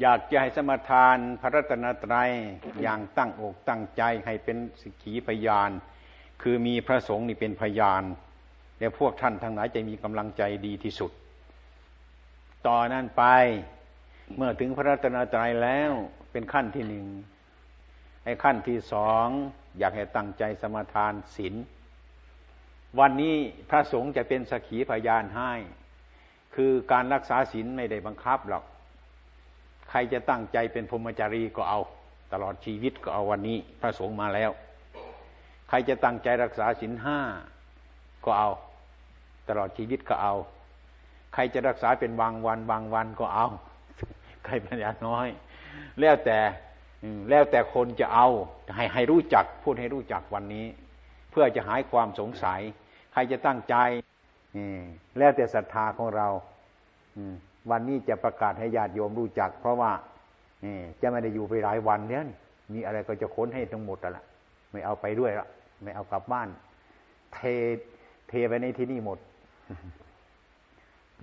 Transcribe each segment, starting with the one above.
อยากจะให้สมทานพระรัตนตรัยอย่างตั้งอกตั้งใจให้เป็นสิกขีพยาน คือมีพระสงฆ์นี่เป็นพยานและพวกท่านทั้งหลายจะมีกำลังใจดีที่สุด ต่อนนั้นไปเมื่อถึงพระรัตนตรัยแล้วเป็นขั้นที่หนึ่งไอ้ขั้นที่สองอยากให้ตั้งใจสมทานศีลวันนี้พระสงฆ์จะเป็นสกขีพยานให้ คือการรักษาศีลไม่ได้บังคับหรอก ใครจะตั้งใจเป็นพรหมจารีก็เอา ตลอดชีวิตก็เอาวันนี้ พระสงฆ์มาแล้ว ใครจะตั้งใจรักษาศีลห้าก็เอา ตลอดชีวิตก็เอา ใครจะรักษาเป็นบางวัน บางวันก็เอา ใครปัญญาน้อย แล้วแต่แล้วแต่คนจะเอาให้ให้รู้จักพูดให้รู้จักวันนี้ เพื่อจะหายความสงสัย ใครจะตั้งใจแล้วแต่ศรัทธาของเรา วันนี้จะประกาศให้ญาติโยมรู้จัก เพราะว่าจะไม่ได้อยู่ไปหลายวันเนี้ยมีอะไรก็จะค้นให้ทั้งหมดละไม่เอาไปด้วยละไม่เอากลับบ้าน เทเทไปในที่นี่หมด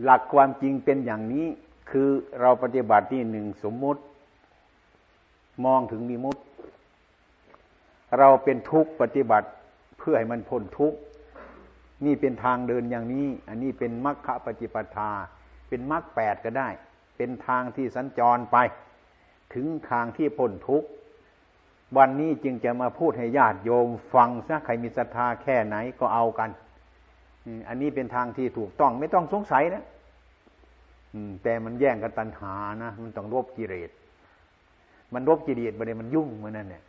หลักความจริงเป็นอย่างนี้ คือเราปฏิบัติที่หนึ่งสมมุติ มองถึงมีมุตเราเป็นทุกข์ปฏิบัติเพื่อให้มันพ้นทุกข์นี่เป็นทางเดินอย่างนี้ อันนี้เป็นมรรคปฏิปทา เป็นมรรคแปดก็ได้ เป็นทางที่สัญจรไป ถึงทางที่พ้นทุกข์วันนี้จึงจะมาพูดให้ญาติโยมฟังซะใครมีศรัทธาแค่ไหนก็เอากันอันนี้เป็นทางที่ถูกต้องไม่ต้องสงสัยนะแต่มันแย่งกันตัณหานะมันต้องรบกิเลสมันรบกิเลสมาเลยมันยุ่งมันนั่นเนี่ย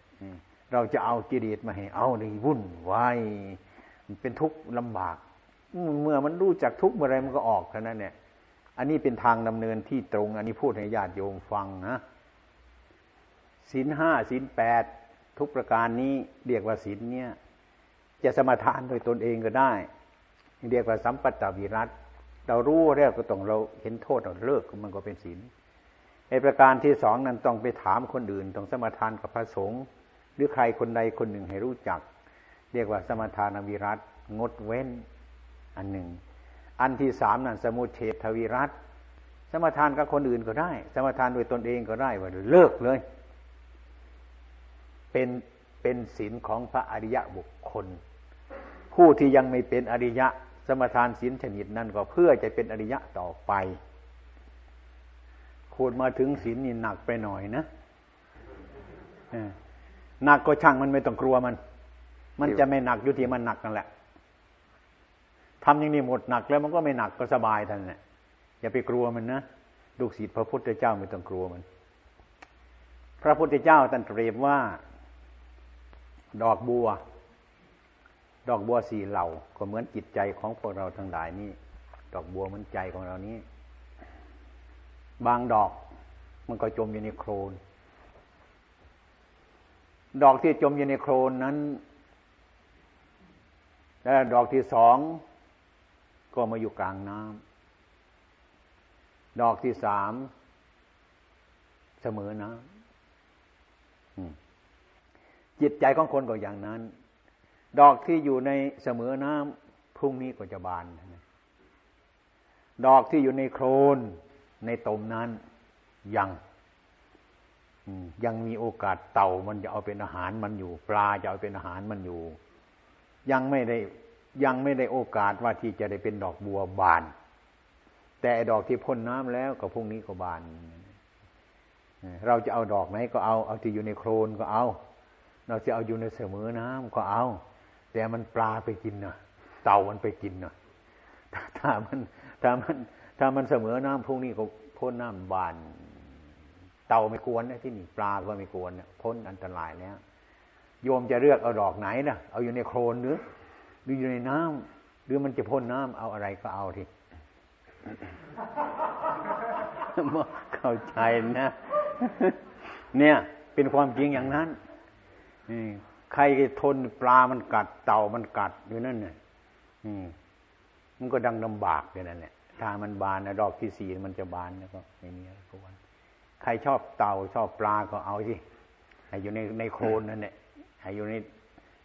เราจะเอากิเลสมาให้เอาในวุ่นวายมันเป็นทุกข์ลำบาก เมื่อมันรู้จักทุกข์เมื่อไรมันก็ออกเท่านั้นเนี่ย อันนี้เป็นทางดำเนินที่ตรง อันนี้พูดให้ญาติโยมฟังนะศีลห้าศีลแปดทุกประการนี้เรียกว่าศีลเนี่ย จะสมาทานโดยตนเองก็ได้ เรียกว่าสัมปัตตวิรัตเรารู้แล้วก็ต้องเราเห็นโทษเราเลิกมันก็เป็นศีลในประการที่สองนั้นต้องไปถามคนอื่น ต้องสมาทานกับพระสงฆ์หรือใครคนใดคนหนึ่งให้รู้จัก เรียกว่าสมาทานวิรัตงดเว้นอันหนึ่ง อันที่สามนั้นสมุเฉทวิรัตสมทานกับคนอื่นก็ได้ สมทานโดยตนเองก็ได้ว่าเลิกเลย เป็นเป็นศีลของพระอริยะบุคคล ผู้ที่ยังไม่เป็นอริยะ สมทานศีลชนิดนั้นก็เพื่อจะเป็นอริยะต่อไปพูดมาถึงศีลนี่หนักไปหน่อยนะหนักก็ช่างมันไม่ต้องกลัวมัน มันจะไม่หนักอยู่ที่มันหนักนั่นแหละ ทำอย่างนี้หมดหนักแล้วมันก็ไม่หนักก็สบายท่านแหละอย่าไปกลัวมันนะลูกศิษย์พระพุทธเจ้าไม่ต้องกลัวมัน พระพุทธเจ้าท่านเปรียบว่า ดอกบัว ดอกบัวสี่เหล่า ก็เหมือนจิตใจของพวกเราทั้งหลายนี่ดอกบัวเหมือนใจของเรานี้ บางดอกมันก็จมอยู่ในโคลนดอกที่จมอยู่ในโคลนนั้น แล้วดอกที่สอง ก็มาอยู่กลางน้ำดอกที่สามเสมอน้ำจิตใจของคนก็อย่างนั้น ดอกที่อยู่ในเสมอน้ำพรุ่งนี้ก็จะบานดอกที่อยู่ในโคลนในตมนั้นยังยังมีโอกาสเต่ามันจะเอาเป็นอาหารมันอยู่ ปลาจะเอาเป็นอาหารมันอยู่ ยังไม่ได้ ยังไม่ได้โอกาสว่าที่จะได้เป็นดอกบัวบาน แต่ดอกที่พ่นน้ำแล้วก็พรุ่งนี้ก็บาน เราจะเอาดอกไหนก็เอา เอาที่อยู่ในโคลนก็เอา เราจะเอาอยู่ในเสมอน้ำก็เอา แต่มันปลาไปกินนะเต่ามันไปกินนะถ้ามันถ้ามันถ้ามันเสมอน้ำพวกนี้ก็พ้นน้ำบาน เต่าไม่กวนนะที่นี่ปลาก็ไม่กวนนะพ้นอันตรายแล้วโยมจะเลือกเอาดอกไหนนะเอาอยู่ในโคลนหรือ หรืออยู่ในน้ำหรือมันจะพ้นน้ำเอาอะไรก็เอาทีเข้าใจนะ เนี่ย เป็นความจริงอย่างนั้นใครทนปลามันกัดเต่ามันกัดอยู่นั่นเนี่ยมันก็ดังลำบากอย่างนั้นเนี่ยถ้ามันบานนะดอกที่สี่มันจะบานแล้วก็ไม่มีอะไรกวนใครชอบเต่าชอบปลาก็เอาสิให้อยู่ในในโคลนนั่นแหละให้อยู่ใน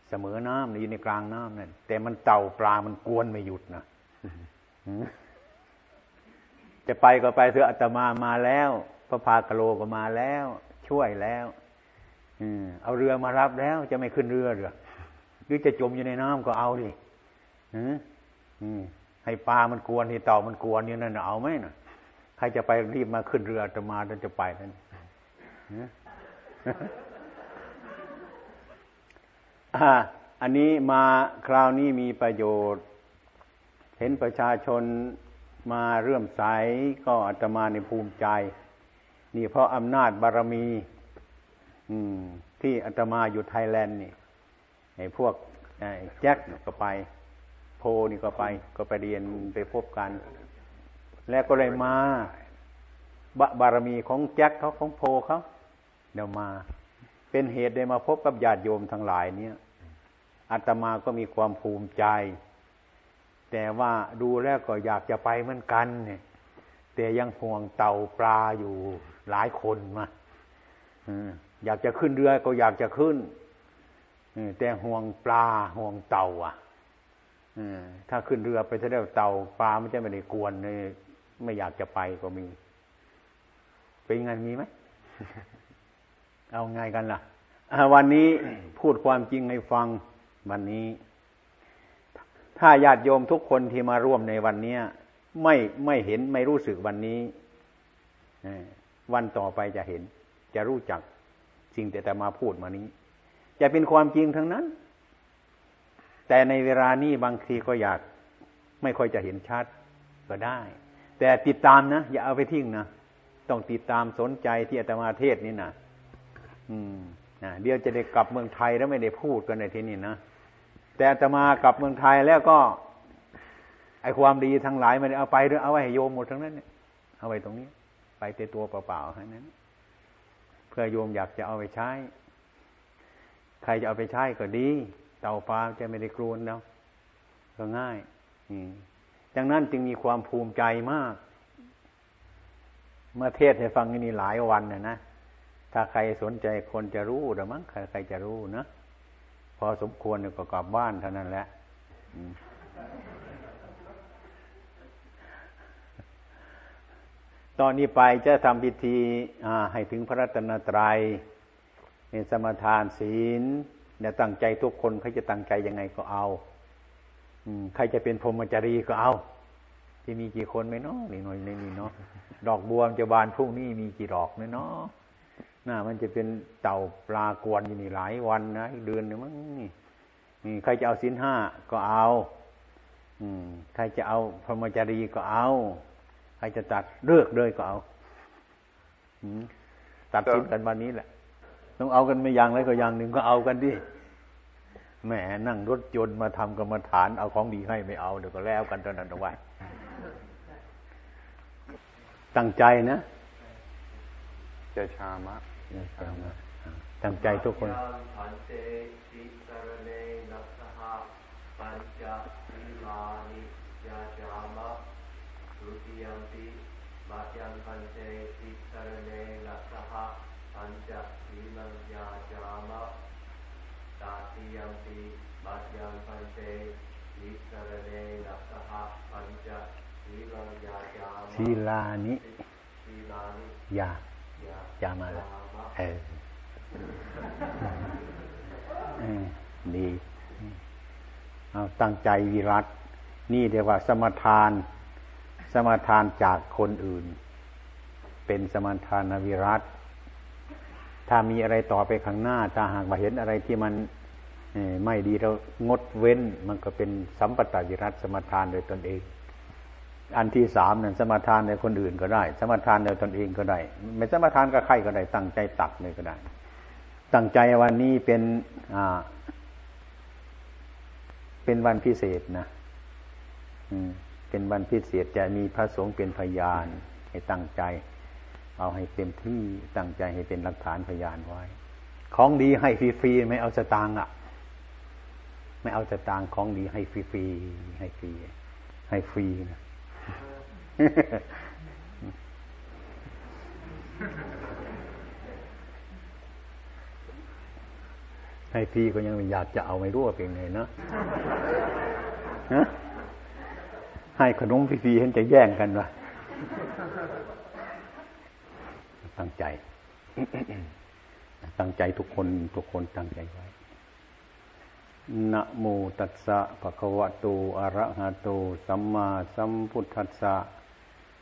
เสมอน้ำอยู่ในกลางน้ำนั่นแต่มันเต่าปลามันกวนไม่หยุดนะจะไปก็ไปเถอะอาตมามาแล้ว พระพากโลก็มาแล้ว ช่วยแล้วเอาเรือมารับแล้วจะไม่ขึ้นเรือหรือหรือจะจมอยู่ในน้ำก็เอาดิให้ปลามันกวนให้เต่ามันกวนอยู่นั่นเอาไหมน่ะใครจะไปรีบมาขึ้นเรือจะมาจะไปนั่น อันนี้มาคราวนี้มีประโยชน์ เห็นประชาชนมาเรื่มใสก็อาตมาในภูมิใจ นี่เพราะอำนาจบารมีอืมที่อาตมาอยู่ไทยแลนด์นี่ไอ้พวกแจ็คก็ไป โพนี่ก็ไป ก็ไปเรียนไปพบกัน แล้วก็เลยมาบารมีของแจ็คเขาของโพเขาเดี๋ยวมา เป็นเหตุได้มาพบกับญาติโยมทั้งหลายเนี่ย อาตมาก็มีความภูมิใจ แต่ว่าดูแล้วก็อยากจะไปเหมือนกันเนี่ย แต่ยังห่วงเต่าปลาอยู่หลายคนมาอยากจะขึ้นเรือก็อยากจะขึ้นแต่ห่วงปลาห่วงเต่า อะถ้าขึ้นเรือไปจะได้เต่าปลาไม่ใช่ไม่ได้กวนเลยไม่อยากจะไปก็มี เป็นงานมีไหมเอาไงกันล่ะวันนี้พูดความจริงให้ฟัง วันนี้ ถ้าญาติโยมทุกคนที่มาร่วมในวันนี้ไม่ไม่เห็นไม่รู้สึกวันนี้วันต่อไปจะเห็น จะรู้จักสิ่งแต่แต่มาพูดมานี้ จะเป็นความจริงทั้งนั้น แต่ในเวลานี้บางทีก็อยาก ไม่ค่อยจะเห็นชัดก็ได้ แต่ติดตามนะ อย่าเอาไปทิ้งนะต้องติดตามสนใจที่อาตมาเทศนี่นะอืมเดี๋ยวจะได้กลับเมืองไทยแล้วไม่ได้พูดกันในที่นี้นะ แต่อาตมากลับเมืองไทยแล้วก็ไอความดีทั้งหลายมันเอาไปหรือเอาไว้ให้โยมหมดทั้งนั้นเนี่ยเอาไว้ตรงนี้ ไปเตตัวเปล่าๆแค่นั้น เพื่อโยมอยากจะเอาไปใช้ ใครจะเอาไปใช้ก็ดี เต่าปลาจะไม่ได้กลัวแล้วก็ง่ายดังนั้นจึงมีความภูมิใจมาก เมื่อเทศให้ฟังนี่หลายวันนะนะถ้าใครสนใจคนจะรู้หรือมั้งใครใครจะรู้นะ พอสมควรก็กลับบ้านเท่านั้นแหละตอนนี้ไปจะทำพิธีให้ถึงพระรัตนตรยัยในสมทานศีลเนี่ยตั้งใจทุกคนใครจะตั้งใจยังไงก็เอาใครจะเป็นพรหมจรีก็เอา ที่มีกี่คนไหมเนาะนี่หน่อยนี่เนาะดอกบัวจะบานพรุ่งนี้มีกี่ดอกเนาะ น่ามันจะเป็นเต่าปลากวนอยู่นี่หลายวันนะเดือนนึงมั้งนี่นี่ใครจะเอาสินห้าก็เอา อืม ใครจะเอาพรหมจารีก็เอา ใครจะตัดเลือกเลยก็เอาตัดสินกันวันนี้แหละ ต้องเอากันไม่อย่างไรก็อย่างหนึ่งก็เอากันดิแหมนั่งรถยนต์มาทำกรรมฐานเอาของดีให้ไม่เอาเดี๋ยวก็แล้วกันตอนนั้นเอาไว้ตั้งใจนะ เจชามะ ตั้งใจทุกคนศีลานิยาจามาแล้ว เออดี เอาตั้งใจวิรัต นี่เรียกว่า สมทาน สมทานจากคนอื่น เป็นสมทานวิรัต ถ้ามีอะไรต่อไปข้างหน้า ถ้าหากมาเห็นอะไรที่มันไม่ดีเรางดเว้น มันก็เป็นสัมปตาวิรัตสมทานโดยตนเอง อันที่สามนั่นสมทานในคนอื่นก็ได้ สมทานในตนเองก็ได้ ไม่สมทานกับใครก็ได้ ตั้งใจตักเลยก็ได้ ตั้งใจวันนี้เป็นอ่า เป็นวันพิเศษนะอืม เป็นวันพิเศษจะมีพระสงฆ์เป็นพยานให้ตั้งใจ เอาให้เต็มที่ตั้งใจให้เป็นหลักฐานพยานไว้ ของดีให้ฟรีๆไม่เอาสตางค์อะ ไม่เอาสตางค์ของดีให้ฟรีๆให้ฟรีให้ฟรีนะ ให้พี่ก็ยังอยากจะเอาไม่รู้ว่าเป็นไงเนาะให้ขนมฟรีๆเห็นจะแย่งกันวะตั้งใจ ตั้งใจทุกคนทุกคนตั้งใจไว้นะโมตัสสะภะคะวะโตอะระหะโต สัมมาสัมพุทธัสสะ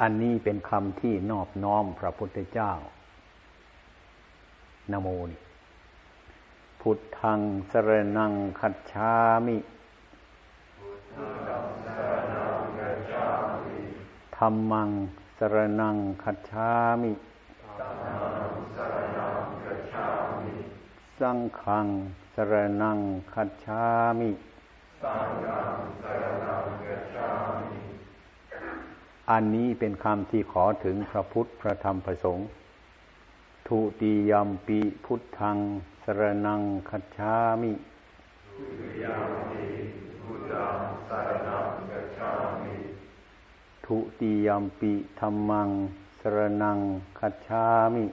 อันนี้เป็นคำที่นอบน้อมพระพุทธเจ้านโมนพุทธังสรนังคัจฉามิธรรมังสรนังคัจฉามิสังฆังสรนังคัจฉามิ อันนี้เป็นคำที่ขอถึงพระพุทธพระธรรมพระสงฆ์ทุติยมปีพุทธังสรนังคัจฉามิทุติยมปีพุทธังสรนังคัจฉามิทุติยมปีธรรมังสรนังคัจฉามิ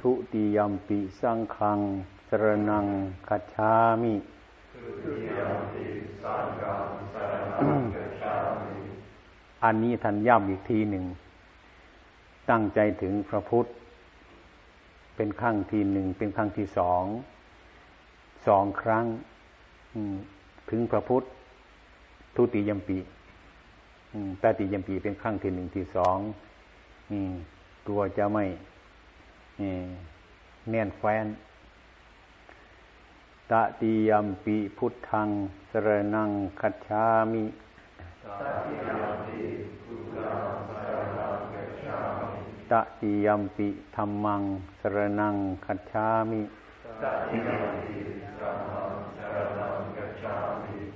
ทุติยมปีสังฆังสรนังคัจฉามิ อันนี้ท่านย้ำอีกทีหนึ่ง ตั้งใจถึงพระพุทธ เป็นครั้งที่หนึ่ง เป็นครั้งที่สอง สองครั้งถึงพระพุทธ ทุติยมปีตติยมปีเป็นครั้งที่หนึ่งที่สองตัวจะไม่แน่นแฟน ตติยมปีพุทธังสรนังคัจฉามิตติยมปีธรรมังสรนังคัจฉามิ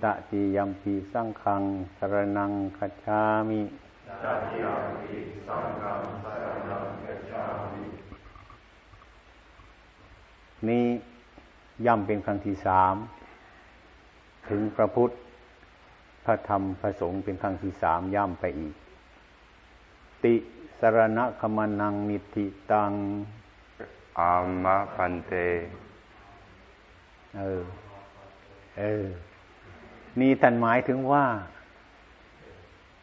ตติยมปีสังขังสรนังคัจฉามินี้ย่ำเป็นครั้งที่สามถึงพระพุทธ พระธรรมพระสงฆ์เป็นครั้งที่สามย่ำไปอีก ติสรณะคมานังนิติตัง อามะพันเต เออ เออ นี่ท่านหมายถึงว่า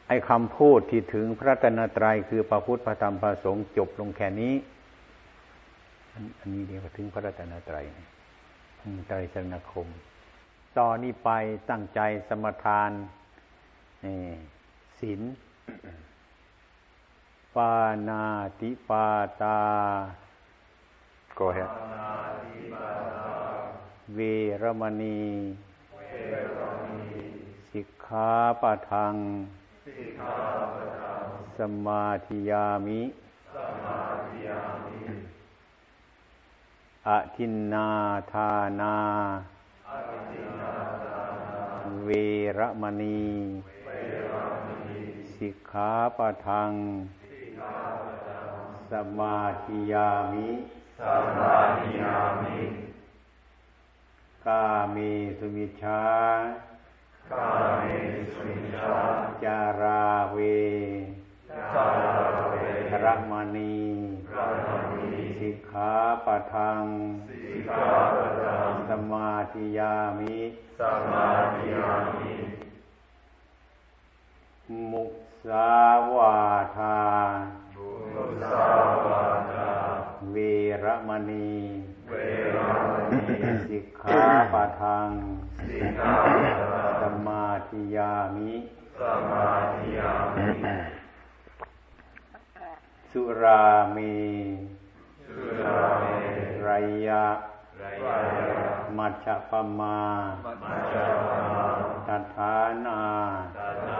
ไอ้คำพูดที่ถึงพระตนตรัยคือพระพุทธพระธรรมพระสงฆ์จบลงแค่นี้ อันนี้เรียกว่าถึงพระตนตรัยนะ ไตรสรณคม ต่อนนี้ไปตั้งใจสมทานศีลปานาติปาตา Go ahead เวรมณีสิกขาปะทัง สมาธิยามิ อทินนาทานา เวรมณี สิกขาปะทัง สมาธิยามิสมาธิยามิกาเมสุมิชากาเมสุมิชาจาราเวจาราเวรมณีรัมณีสิ กขาปะทังสิกขาปะทังสมาธิยามิสมาธิยามิมุสาวาทามุสาวาทาเวรมณีเวรมณีสิกขาปะทังสิกขาปะทังสมาธิยามิสมาธิยามิสุรามีสุราเม ไรยะไรยะมัชฌะปมามัจจามาตัฐานาตานา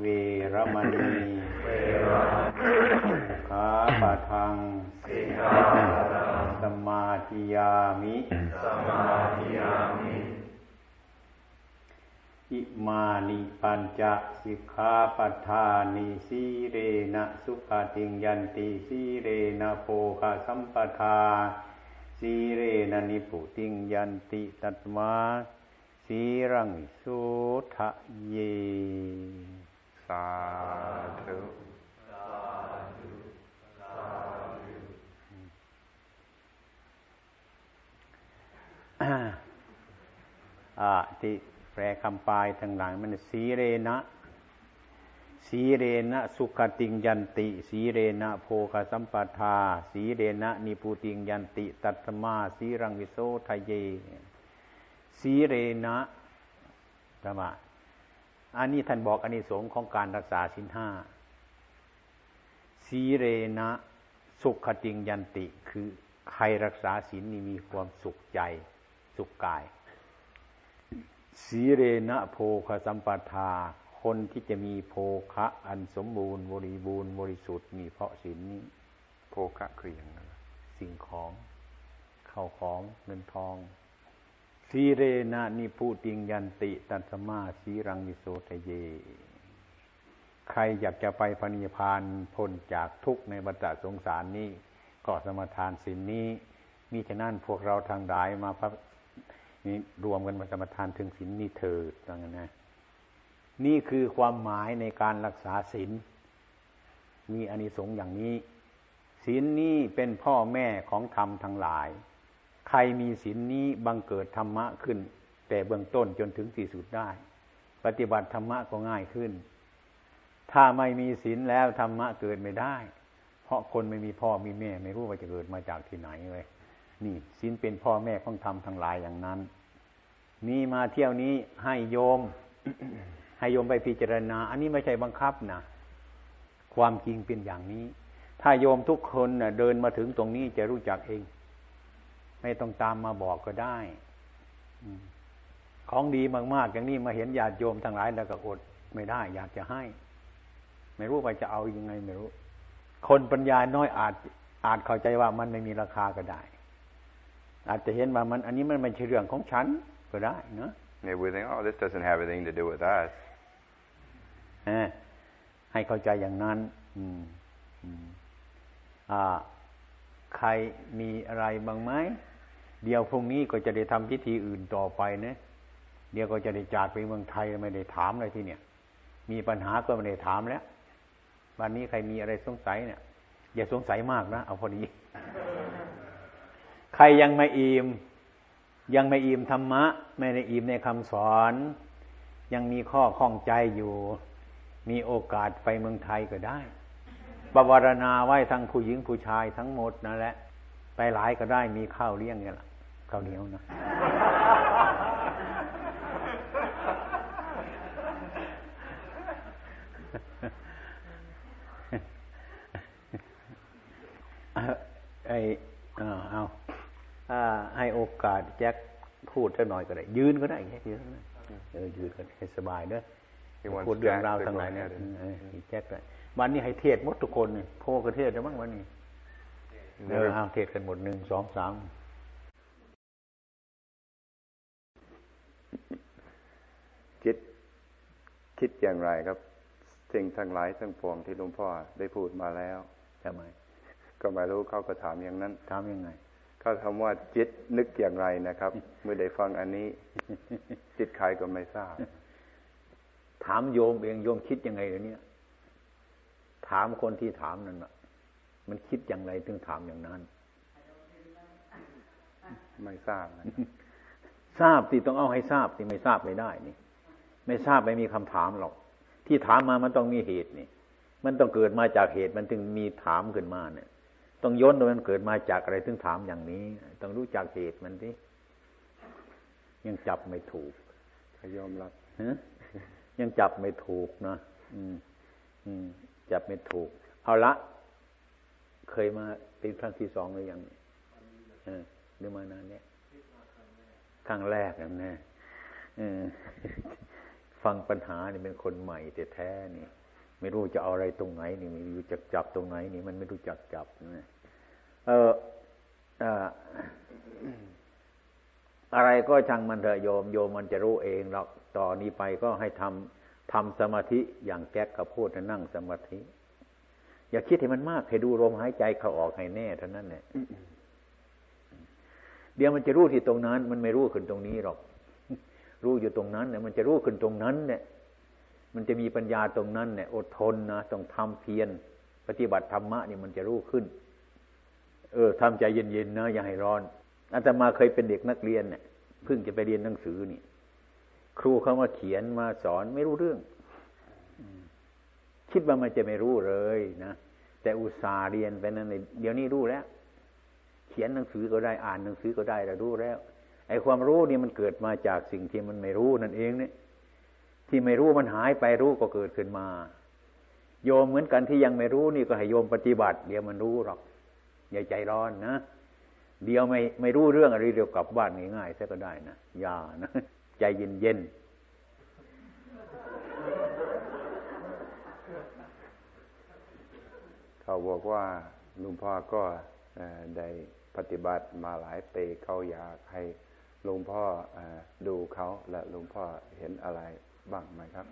เวมณีขาปะทัง สมาธิยามิสมาธิยามิ อิมานิปัญจสิกขาปัฏฐานิสีเรนะสุขติงยันติสีเรนะโภคสัมปทาสีเรนะนิพุติงยันติตัตมาสีรังสุทะเย สาธุอ่าที่ แปลคำปลายทั้งหลายมันสีเรนะ สีเรนะสุขติงยันติ สีเรนะโภคสัมปทา สีเรนะนิพุติงยันติ ตัตมาสีรังวิโสทะเย สีเรนะธรรมะอันนี้ท่านบอกอันนี้สงของการรักษาสินห้า สีเรนะสุขติงยันติ คือใครรักษาศีลนี่มีความสุขใจ สุขกาย สีเรนะโภคสัมปทา คนที่จะมีโภคะอันสมบูรณ์ บริบูรณ์บริสุทธิ์มีเพราะศีลนี้ โภคะคืออย่างไรสิ่งของเข้าของเงินทองสีเรนะนิพุติงยันติ ตัสมาสีรังวิโสทะเย ใครอยากจะไปพระนิพพานพ้นจากทุกข์ในบัฏสงสารนี้ ก็สมทานสินนี้มิฉะนั้นพวกเราทางหลายมาพระ นี่รวมกันมาสมทานถึงศีลนี้เถิดว่างั้นนะ นี่คือความหมายในการรักษาศีลมีอานิสงส์อย่างนี้ศีลนี้เป็นพ่อแม่ของธรรมทั้งหลาย ใครมีศีลนี้บังเกิดธรรมะขึ้น แต่เบื้องต้นจนถึงที่สุดได้ ปฏิบัติธรรมะก็ง่ายขึ้น ถ้าไม่มีศีลแล้วธรรมะเกิดไม่ได้ เพราะคนไม่มีพ่อมีแม่ ไม่รู้ว่าจะเกิดมาจากที่ไหนเลย นี่ศีลเป็นพ่อแม่ของธรรมทั้งหลายอย่างนั้น มีมาเที่ยวนี้ให้โยม ให้โยมไปพิจารณา อันนี้ไม่ใช่บังคับนะความจริงเป็นอย่างนี้ ถ้าโยมทุกคนนะเดินมาถึงตรงนี้จะรู้จักเอง ไม่ต้องตามมาบอกก็ได้ของดีมากๆ อย่างนี้มาเห็นญาติโยมทั้งหลายแล้วก็อดไม่ได้ อยากจะให้ ไม่รู้ว่าจะเอายังไงไม่รู้ คนปัญญาน้อยอาจอาจเข้าใจว่ามันไม่มีราคาก็ได้ อาจจะเห็นว่ามัน อันนี้มันไม่ใช่เรื่องของฉัน ก็ได้เนาะ Maybe we think, oh, this doesn't have anything to do with us. เออให้เข้าใจอย่างนั้นอืมอืมอ่าใครมีอะไรบ้างไหม เดี๋ยวพรุ่งนี้ก็จะได้ทำพิธีอื่นต่อไปนะ เดี๋ยวก็จะได้จากไปเมืองไทยไม่ได้ถามอะไรที่เนี่ย มีปัญหาก็ไม่ได้ถามแล้ว วันนี้ใครมีอะไรสงสัยเนี่ย อย่าสงสัยมากนะ เอาพอดี ใครยังไม่อิ่ม ยังไม่อิ่มธรรมะ ไม่ได้อิ่มในคำสอน ยังมีข้อข้องใจอยู่ มีโอกาสไปเมืองไทยก็ได้บวารณาไหว้ทั้งผู้หญิงผู้ชายทั้งหมดนั่นแหละ ไปหลายก็ได้มีข้าวเลี้ยงกันละข้าวเหนียวนะไอเอาเอา ให้โอกาสแจ็คพูดสักหน่อยก็ได้ ยืนก็ได้แค่ยืนนะเออยืนกันให้สบายเด้อ He wants พูดเรื่อง Jack ราว to ทั้ง go หลายเนี่ย ahead and- เออให้แจ็คเลยวันนี้ให้เทศหมดทุกคนนี่โพกระเทศได้บ้างวันนี้เออเอาเทศกันหมดหนึ่งสองสามคิดคิดอย่างไรครับ สิ่งทั้งหลายทั้งปวงที่หลวงพ่อได้พูดมาแล้วทำไมก็ไม่รู้เขาก็ถามอย่างนั้นถามยังไง เขาคำว่าจิตนึกอย่างไรนะครับ เมื่อได้ฟังอันนี้ จิตใครก็ไม่ทราบ ถามโยมเองโยมคิดยังไงเดี๋ยวนี้ถามคนที่ถามนั่นน่ะมันคิดอย่างไรถึงถามอย่างนั้น ไม่ทราบนะทราบสิต้องเอาให้ทราบสิไม่ทราบไม่ได้นี่ ไม่ทราบไม่มีคำถามหรอก ที่ถามมามันต้องมีเหตุนี่ มันต้องเกิดมาจากเหตุมันถึงมีถามขึ้นมาเนี่ย ต้องย้อนว่ามันเกิดมาจากอะไรถึงถามอย่างนี้ ต้องรู้จักเหตุมันสิยังจับไม่ถูกเขายอมรับฮะยังจับไม่ถูกนะอืม อืม จับไม่ถูก เอาละ เคยมาเป็นครั้งที่สองหรือยังเออหรือมานานเนี่ยครั้งแรกนั่นแน่เออฟังปัญหานี่เป็นคนใหม่แต่แท้นี่ ไม่รู้จะเอาอะไรตรงไหน นี่ไม่รู้จักจับตรงไหน นี่มันไม่รู้จักจับนะเอออะไรก็ช่างมันเถอะโยมโยมมันจะรู้เองหรอกต่อนนี้ไปก็ให้ทำทำสมาธิอย่างแก๊กกับพูดนั่งสมาธิ อย่าคิดให้มันมากให้ดูลมหายใจเข้าออกให้แน่เท่านั้นแหละเดี๋ยวมันจะรู้ที่ตรงนั้น มันไม่รู้ขึ้นตรงนี้หรอก รู้อยู่ตรงนั้นเนี่ยมันจะรู้ขึ้นตรงนั้นเนี่ย มันจะมีปัญญาตรงนั้นเนี่ยอดทนนะต้องทำเพียรปฏิบัติธรรมะเนี่ยมันจะรู้ขึ้น เออทำใจเย็นๆนะอย่าให้ร้อนอาตมาเคยเป็นเด็กนักเรียนเนี่ยเพิ่งจะไปเรียนหนังสือนี่ ครูเขามาเขียนมาสอนไม่รู้เรื่องคิดว่ามันจะไม่รู้เลยนะแต่อุตส่าห์เรียนไปนั้นเดี๋ยวนี้รู้แล้ว เขียนหนังสือก็ได้อ่านหนังสือก็ได้เรารู้แล้ว ไอ้ความรู้นี่มันเกิดมาจากสิ่งที่มันไม่รู้นั่นเองเนี่ย ที่ไม่รู้มันหายไปรู้ก็เกิดขึ้นมา โยมเหมือนกันที่ยังไม่รู้นี่ก็ให้โยมปฏิบัติ เดี๋ยวมันรู้หรอก อย่าใจร้อนนะเดียวไม่ไม่รู้เรื่องอะไรเดี๋ยวกลับบ้านง่ายๆซะก็ได้นะอย่านะใจเย็นเย็นเขาบอกว่าลุงพ่อก็ได้ปฏิบัติมาหลายปีเขาอยากให้ลุงพ่อดูเขาและลุงพ่อเห็นอะไร บ้างไหมครับ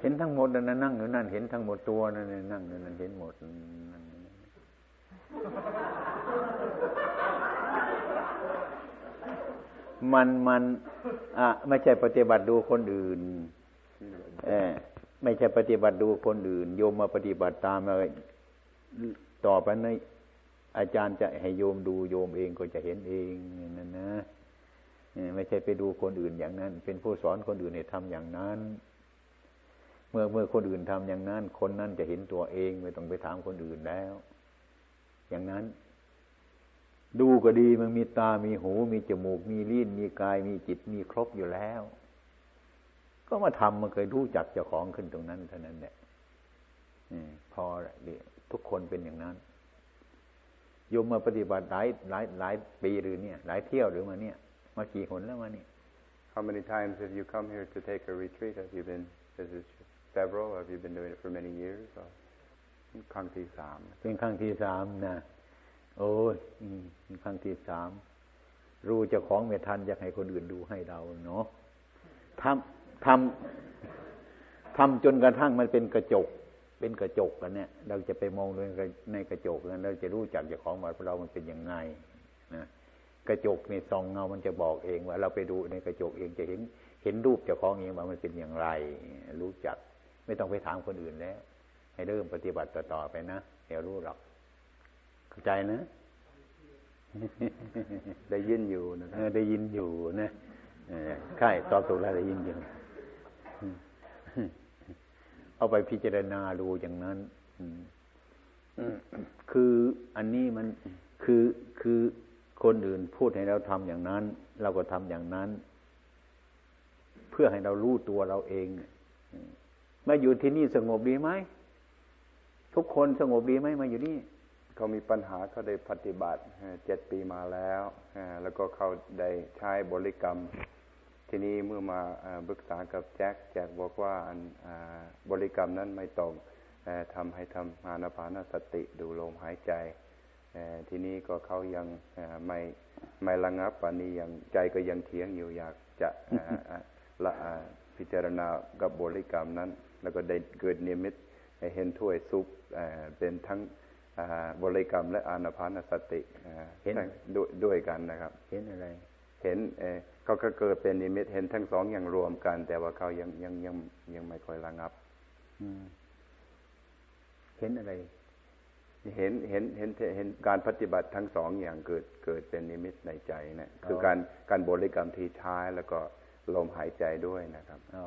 เห็นทั้งหมดนั่นนั่งอยู่นั่นเห็นทั้งหมดตัวนั่นนั่งนั่นเห็นหมดนั่นมันมันอะไม่ใช่ปฏิบัติดูคนอื่น เออไม่ใช่ปฏิบัติดูคนอื่น โยมมาปฏิบัติตามมาต่อไปในอาจารย์จะให้โยมดูโยมเองก็จะเห็นเองนั่นนะ ไม่ใช่ไปดูคนอื่นอย่างนั้น เป็นผู้สอนคนอื่นให้ทำอย่างนั้น เมื่อเมื่อคนอื่นทำอย่างนั้น คนนั้นจะเห็นตัวเองไม่ต้องไปถามคนอื่นแล้ว อย่างนั้น ดูก็ดีมันมีตา มีหู มีจมูก มีลิ้น มีกาย มีจิต มีครบอยู่แล้ว ก็มาทำมันเคยรู้จักเจ้าของขึ้นตรงนั้นเท่านั้นแหละพอทุกคนเป็นอย่างนั้นโยมมาปฏิบัติหลายหลายหลายปีหรือเนี่ย หลายเที่ยวหรือมาเนี่ย มากี่หนแล้วมานี่ How many times have you come here to take a retreat? Have you been is it several? Have you been doing it for many years? Or ครั้งที่สามเป็นครั้งที่สามนะโอ้ยครั้งที่สามรู้เจ้าของไม่ทันอยากให้คนอื่นดูให้เราเนาะทำทำทำจนกระทั่งมันเป็นกระจก เป็นกระจกกันเนี่ย เราจะไปมองในกระจกนั้นเราจะรู้จักเจ้าของว่าเรามันเป็นยังไงนะ กระจกในซองเงา มันจะบอกเองว่าเราไปดูในกระจกเองจะเห็นเห็นรูปเจ้าของเองว่ามันเป็นอย่างไร รู้จัก ไม่ต้องไปถามคนอื่นแล้ว ให้เริ่มปฏิบัติต่อไปนะเดี๋ยวรู้หรอกเข้าใจนะได้ยินอยู่นะได้ยินอยู่นะใช่ตอบถูกแล้วได้ยินอยู่เอาไปพิจารณาดูอย่างนั้นคืออันนี้มันคือคือคนอื่น พูดให้เราทำอย่างนั้น เราก็ทำอย่างนั้น เพื่อให้เรารู้ตัวเราเองมาอยู่ที่นี่สงบดีไหมทุกคนสงบดีไหมมาอยู่นี่เขามีปัญหาเขาได้ปฏิบัติเจ็ดปีมาแล้วแล้วก็เขาได้ใช้บริกรรม ทีนี้เมื่อมาปรึกษากับแจ็คแจ็คบอกว่าบริกรรมนั้นไม่ตรงทำให้ทำอานาปานสติดูลมหายใจ ทีนี้ก็เขายังไม่ไม่ระงับปานนี้ยังใจก็ยังเถียงอยู่อยากจะละพิจารณากับบริกรรมนั้น แล้วก็ได้เกิดเนมิตเห็นถ้วยซุปเป็นทั้งบริกรรมและอานาปานสติเห็นด้วยกันนะครับ เห็นอะไร เห็นเขาก็เกิดเป็นนิมิตเห็นทั้งสองอย่างรวมกัน แต่ว่าเขายังยังยังยังไม่ค่อยระงับเห็นอะไร เห็นเห็นเห็นเห็นการปฏิบัติทั้งสองอย่างเกิดเกิดเป็นนิมิตในใจนะคือการการบริกรรมทีท้ายแล้วก็ลมหายใจด้วยนะครับอ๋อ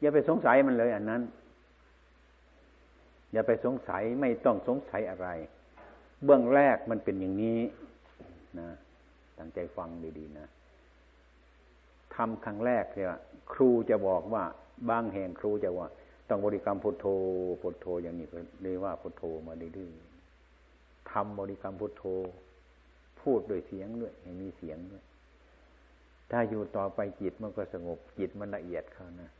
อย่าไปสงสัยมันเลย อันนั้น อย่าไปสงสัยไม่ต้องสงสัยอะไร เบื้องแรกมันเป็นอย่างนี้นะตั้งใจฟังดีๆนะทำครั้งแรกเนี่ยครูจะบอกว่าบางแห่งครูจะว่า ต้องบริกรรมพุทโธพุทโธอย่างนี้ก็เรียกว่าพุทโธมาดื้อทำบริกรรมพุทโธ พูดด้วยเสียงด้วยให้มีเสียงด้วย ถ้าอยู่ต่อไปจิตมันก็สงบ จิตมันละเอียดเข้านะ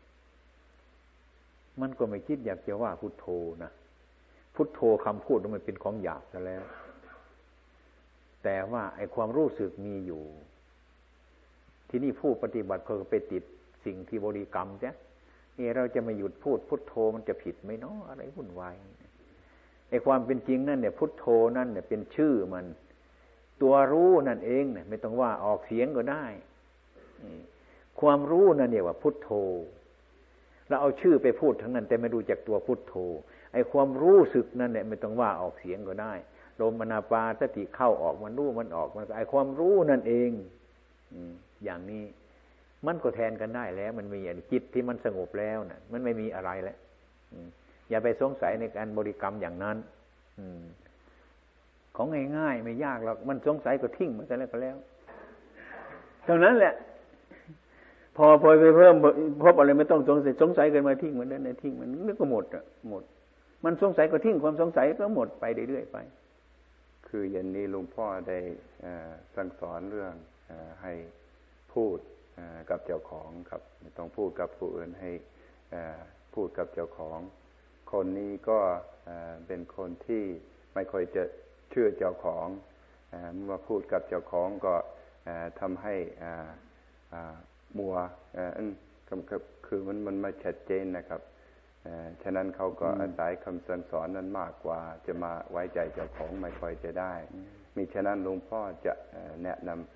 มันก็ไม่คิดอยากจะว่าพุทโธนะพุทโธคำพูดมันเป็นของหยาบซะแล้ว แต่ว่าไอ้ความรู้สึกมีอยู่ ที่นี่ผู้ปฏิบัติก็ไปติดสิ่งที่บริกรรมจ้ะ เอเราจะมาหยุดพูดพุทโธมันจะผิดไหมเนาะอะไรวุ่นวายไอ้ความเป็นจริงนั่นเนี่ย พุทโธนั่นเนี่ยเป็นชื่อมัน ตัวรู้นั่นเองเนี่ยไม่ต้องว่าออกเสียงก็ได้ความรู้นั่นเนี่ยว่าพุทโธเราเอาชื่อไปพูดทั้งนั้น แต่ไม่รู้จักตัวพุทโธไอ้ความรู้สึกนั่นเนี่ยไม่ต้องว่าออกเสียงก็ได้ลมมนาปาสติเข้าออกมันรู้มันออกมันไอความรู้นั่นเองอย่างนี้ มันก็แทนกันได้แล้ว มันมีจิตที่มันสงบแล้วนะ่ะ มันไม่มีอะไรแล้วอย่าไปสงสัยในการบริกรรมอย่างนั้น อืของง่ายๆไม่ยากหรอกมันสงสัยก็ทิ้งมันไปแล้วก็แล้วเท่านั้นแหละ พอพอไปเพิ่มพบอะไรไม่ต้องสงสัยสงสัยกันมาทิ้งมันนั้นทิ้งมันนึกก็หมดอะหมด มันสงสัยก็ทิ้งความสงสัยก็หมดไปเรื่อยๆไป คือยันนี้หลวงพ่อได้สั่งสอนเรื่องอให้พูด กับเจ้าของครับไม่ต้องพูดกับผู้อื่นให้พูดกับเจ้าของ คนนี้ก็เป็นคนที่ไม่ค่อยจะเชื่อเจ้าของเมื่อพูดกับเจ้าของก็ทำให้มัวคือมันมันไม่ชัดเจนนะครับฉะนั้นเขาก็อาศัยคำสั่งสอนนั้นมากกว่า จะมาไว้ใจเจ้าของไม่ค่อยจะได้มีฉะนั้นหลวงพ่อจะแนะนำ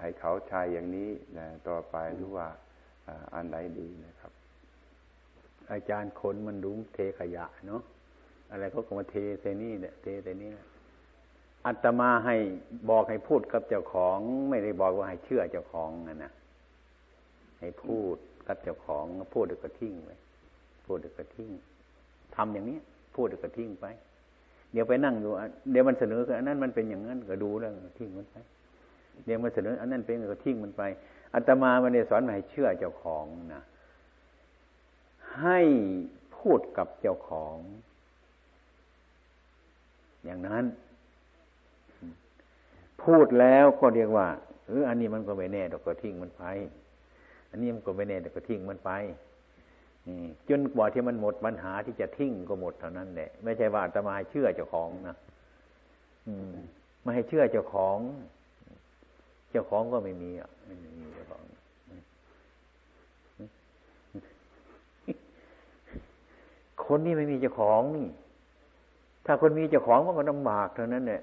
ให้เขาใช้อย่างนี้ต่อไปหรือว่าอันไหนดีนะครับ อาจารย์คนมันดุ้เทขยะเนาะอะไรก็มาเทเซนี่เนี่ยเทเซนี่อัตมาให้บอกให้พูดกับเจ้าของ ไม่ได้บอกว่าให้เชื่อเจ้าของนะนะให้พูดกับเจ้าของพูดเดี๋ยวก็ทิ้งไปพูดเดี๋ยวก็ทิ้งทำอย่างนี้พูดเดี๋ยวก็ทิ้งไป เดี๋ยวไปนั่งดูเดี๋ยวมันเสนออันนั้นมันเป็นอย่างนั้นก็ดูแล้วทิ้งมันไป เดี๋ยวมันเสนออันนั้นเป็นก็ทิ้งมันไปอัตมามันเนี่ยสอนให้เชื่อเจ้าของนะให้พูดกับเจ้าของ อย่างนั้น พูดแล้วก็เรียกว่าเอออันนี้มันก็ไม่แน่ดอกก็ทิ้งมันไป อันนี้มันก็ไม่แน่ดอกก็ทิ้งมันไปจนกว่าที่มันหมดปัญหาที่จะทิ้งก็หมดเท่านั้นแหละไม่ใช่ว่าจะมาเชื่อเจ้าของนะอืมไม่ให้เชื่อเจ้าของ เจ้าของก็ไม่มีอะไม่มีเจ้าของคนนี้ไม่มีเจ้าของนี่ ถ้าคนมีเจ้าของมันก็ลำบากเท่านั้นเนี่ย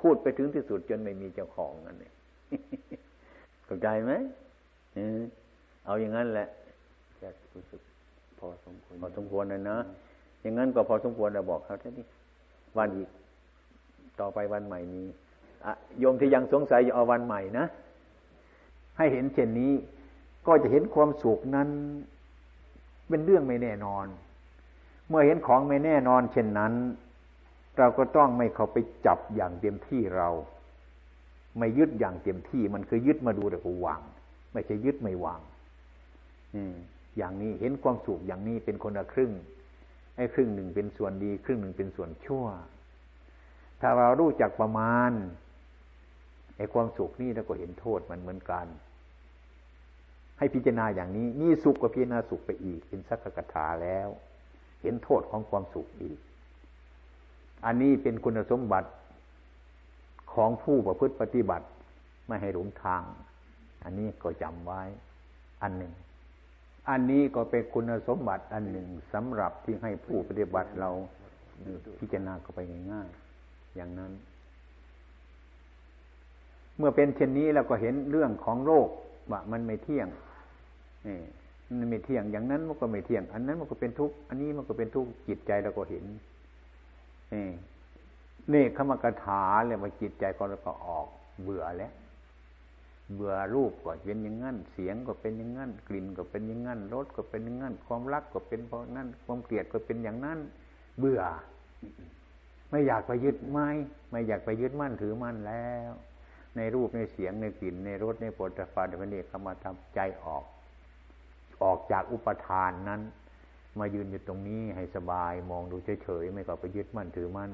พูดไปถึงที่สุดจนไม่มีเจ้าของนั่นเองเข้าใจไหมเอาอย่างนั้นแหละแค่รู้สึกพอสมควรพอสมควรเลยนะอย่างนั้นก็พอสมควรเราบอกเขาท่านี้วันอีกต่อไปวันใหม่มี โยมที่ยังสงสัยอย่าเอาวันใหม่นะ ให้เห็นเช่นนี้ ก็จะเห็นความสุขนั้น เป็นเรื่องไม่แน่นอน เมื่อเห็นของไม่แน่นอน เช่นนั้น เราก็ต้องไม่เข้าไปจับอย่างเต็มที่เรา ไม่ยึดอย่างเต็มที่มันคือยึดมาดูแต่กูวาง ไม่ใช่ยึดไม่วางอย่างนี้เห็นความสุขอย่างนี้เป็นคนละครึ่งไอ้ครึ่งหนึ่งเป็นส่วนดี ครึ่งหนึ่งเป็นส่วนชั่ว ถ้าเรารู้จักประมาณ ไอ้ความสุขนี่เราก็เห็นโทษมันเหมือนกัน ให้พิจารณาอย่างนี้มีสุขก็พิจารณาสุขไปอีก เป็นสักกถาแล้ว เห็นโทษของความสุขอีก อันนี้เป็นคุณสมบัติของผู้ประพฤติปฏิบัติไม่ให้หลงทาง อันนี้ก็จำไว้อันหนึ่ง อันนี้ก็เป็นคุณสมบัติอันหนึ่งสำหรับที่ให้ผู้ปฏิบัติเราพิจารณาเข้าไปง่ายๆอย่างนั้น มื่อเป็นเช่นนี้เราก็เห็นเรื่องของโลกว่ามันไม่เที่ยงนี่มันไม่เที่ยงอย่างนั้นมันก็ไม่เที่ยง อันนั้นมันก็เป็นทุกข์อันนี้มันก็เป็นทุกข์จิตใจเราก็เห็นนี่ขมกถาเลยมาจิตใจของเราก็ออกเบื่อแล้วเบื่อรูปก็เป็นอย่างนั้น เสียงก็เป็นอย่างนั้น กลิ่นก็เป็นอย่างนั้นรสก็เป็นอย่างนั้น ความรักก็เป็นเพราะนั้น ความเกลียดก็เป็นอย่างนั้น เบื่อ ไม่อยากไปยึดไม่ไม่อยากไปยึดมั่นถือมั่นแล้ว ในรูปในเสียงในกลิ่นในรสในโผฏฐัพพะในพระเนคมาทำใจออก ออกจากอุปทานนั้น มายืนอยู่ตรงนี้ให้สบายมองดูเฉยๆไม่ก็ไปยึดมั่นถือมั่น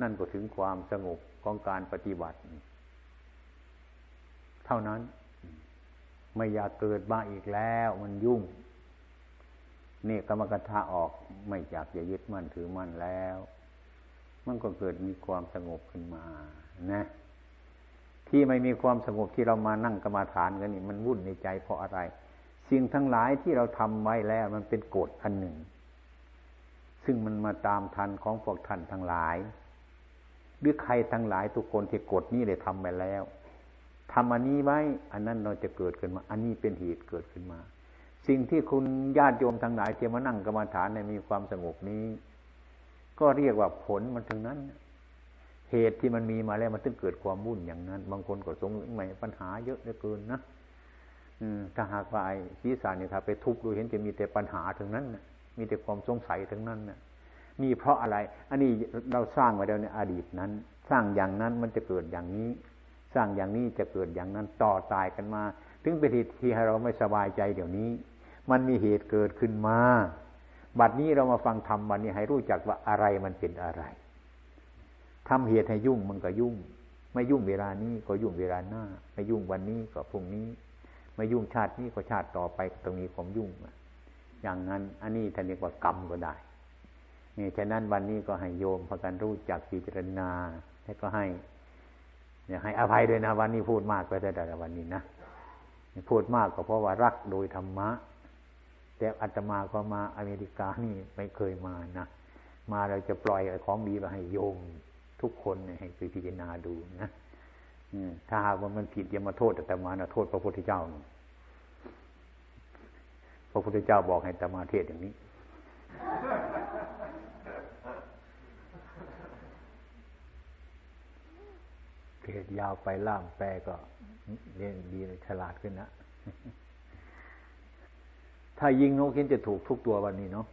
นั่นก็ถึงความสงบของการปฏิบัติ เท่านั้น ไม่อยากเกิดมาอีกแล้ว มันยุ่งนี่กรรมกถาออกไม่อยากจะยึดมั่นถือมั่นแล้ว มันก็เกิดมีความสงบขึ้นมา นะ ที่ไม่มีความสงบที่เรามานั่งกรรมาฐานกันนี่มันวุ่นในใจเพราะอะไร สิ่งทั้งหลายที่เราทำไว้แล้วมันเป็นกฎอันหนึ่ง ซึ่งมันมาตามทันของพวกท่านทั้งหลายหรือใครทั้งหลายทุกคนที่กฎนี้ได้ทำไปแล้วทำอันนี้ไว้ อันนั้นเราจะเกิดขึ้นมา อันนี้เป็นเหตุเกิดขึ้นมา สิ่งที่คุณญาติโยมทั้งหลายที่มานั่งกรรมฐานในมีความสงบนี้ ก็เรียกว่าผลมันถึงนั้น เหตุที่มันมีมาแล้วมันถึงเกิดความวุ่นอย่างนั้น บางคนก็สงสัยปัญหาเยอะเหลือเกินนะถ้าหากว่าไอ้ศีรษะเนี่ยถ้าไปทุบดูเห็นจะมีแต่ปัญหาถึงนั้นนะมีแต่ความสงสัยถึงนั้นนะมีเพราะอะไร อันนี้เราสร้างไว้แล้วในอดีตนั้น สร้างอย่างนั้นมันจะเกิดอย่างนี้ สร้างอย่างนี้จะเกิดอย่างนั้นต่อตายกันมา ถึงเป็นเหตุที่ให้เราไม่สบายใจเดี๋ยวนี้ มันมีเหตุเกิดขึ้นมา บัดนี้เรามาฟังธรรมวันนี้ให้รู้จักว่าอะไรมันเป็นอะไร ทำเหตุให้ยุ่งมันก็ยุ่ง ไม่ยุ่งเวลานี้ก็ยุ่งเวลาหน้า ไม่ยุ่งวันนี้ก็พรุ่งนี้ ไม่ยุ่งชาตินี้ก็ชาติต่อไปตรงนี้ผมยุ่งอย่างนั้น อันนี้ท่านเรียกว่ากรรมก็ได้นี่ฉะนั้นวันนี้ก็ให้โยมพากันรู้จักพิจารณาแล้วก็ให้เนี่ยให้อภัยด้วยนะ วันนี้พูดมากไปแต่แต่วันนี้นะพูดมากก็เพราะว่ารักโดยธรรมะ แต่อาตมาก็มาอเมริกานี่ไม่เคยมานะมาเราจะปล่อยของดีมาให้โยม ทุกคนให้ไปพิจารณาดูนะถ้าหากว่ามันผิดอย่ามาโทษอาตมานะโทษพระพุทธเจ้า พระพุทธเจ้าบอกให้ตมาเทศอย่างนี้ เทศยาวไปล่ามแปลก็เรียนดีฉลาดขึ้นนะ ถ้ายิงนกเห็นจะถูกทุกตัววันนี้เนาะ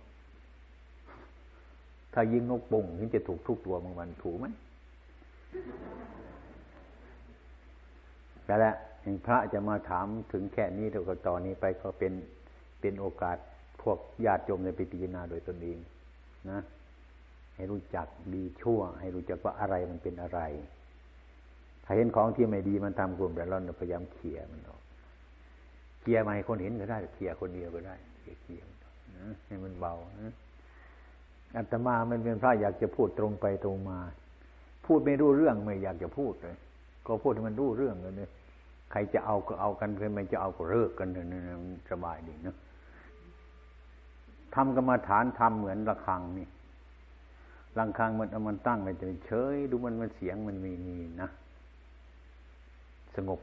ถ้ายิงนกปุ่งเห็นจะถูกทุกตัวบางวันถูกไหมแต่ละพระจะมาถามถึงแค่นี้เท่ากับตอนนี้ไปก็เป็นเป็นโอกาสพวกญาติโยมในปิฏินาโดยตนเองนะ ให้รู้จักดีชั่ว ให้รู้จักว่าอะไรมันเป็นอะไร ถ้าเห็นของที่ไม่ดีมันทำกลุ่มแต่เราพยายามเขี่ยมันออกเขี่ยมาให้คนเห็นก็ได้เขี่ยคนเดียวก็ได้เขี่ยเขี่ยนะให้มันเบานะ อัตมามันเป็นพระอยากจะพูดตรงไปตรงมา พูดไม่รู้เรื่องไม่อยากจะพูดเลย ก็พูดให้มันรู้เรื่องเลยใครจะเอาก็เอากันใครไม่จะเอาก็เลิกกันเนี่ยสบายดีนะทำกรรมาฐานทำเหมือนระฆังนี่ระฆังมันมันตั้งไปเฉยดูมันมันเสียงมันมีมีนะ สงบ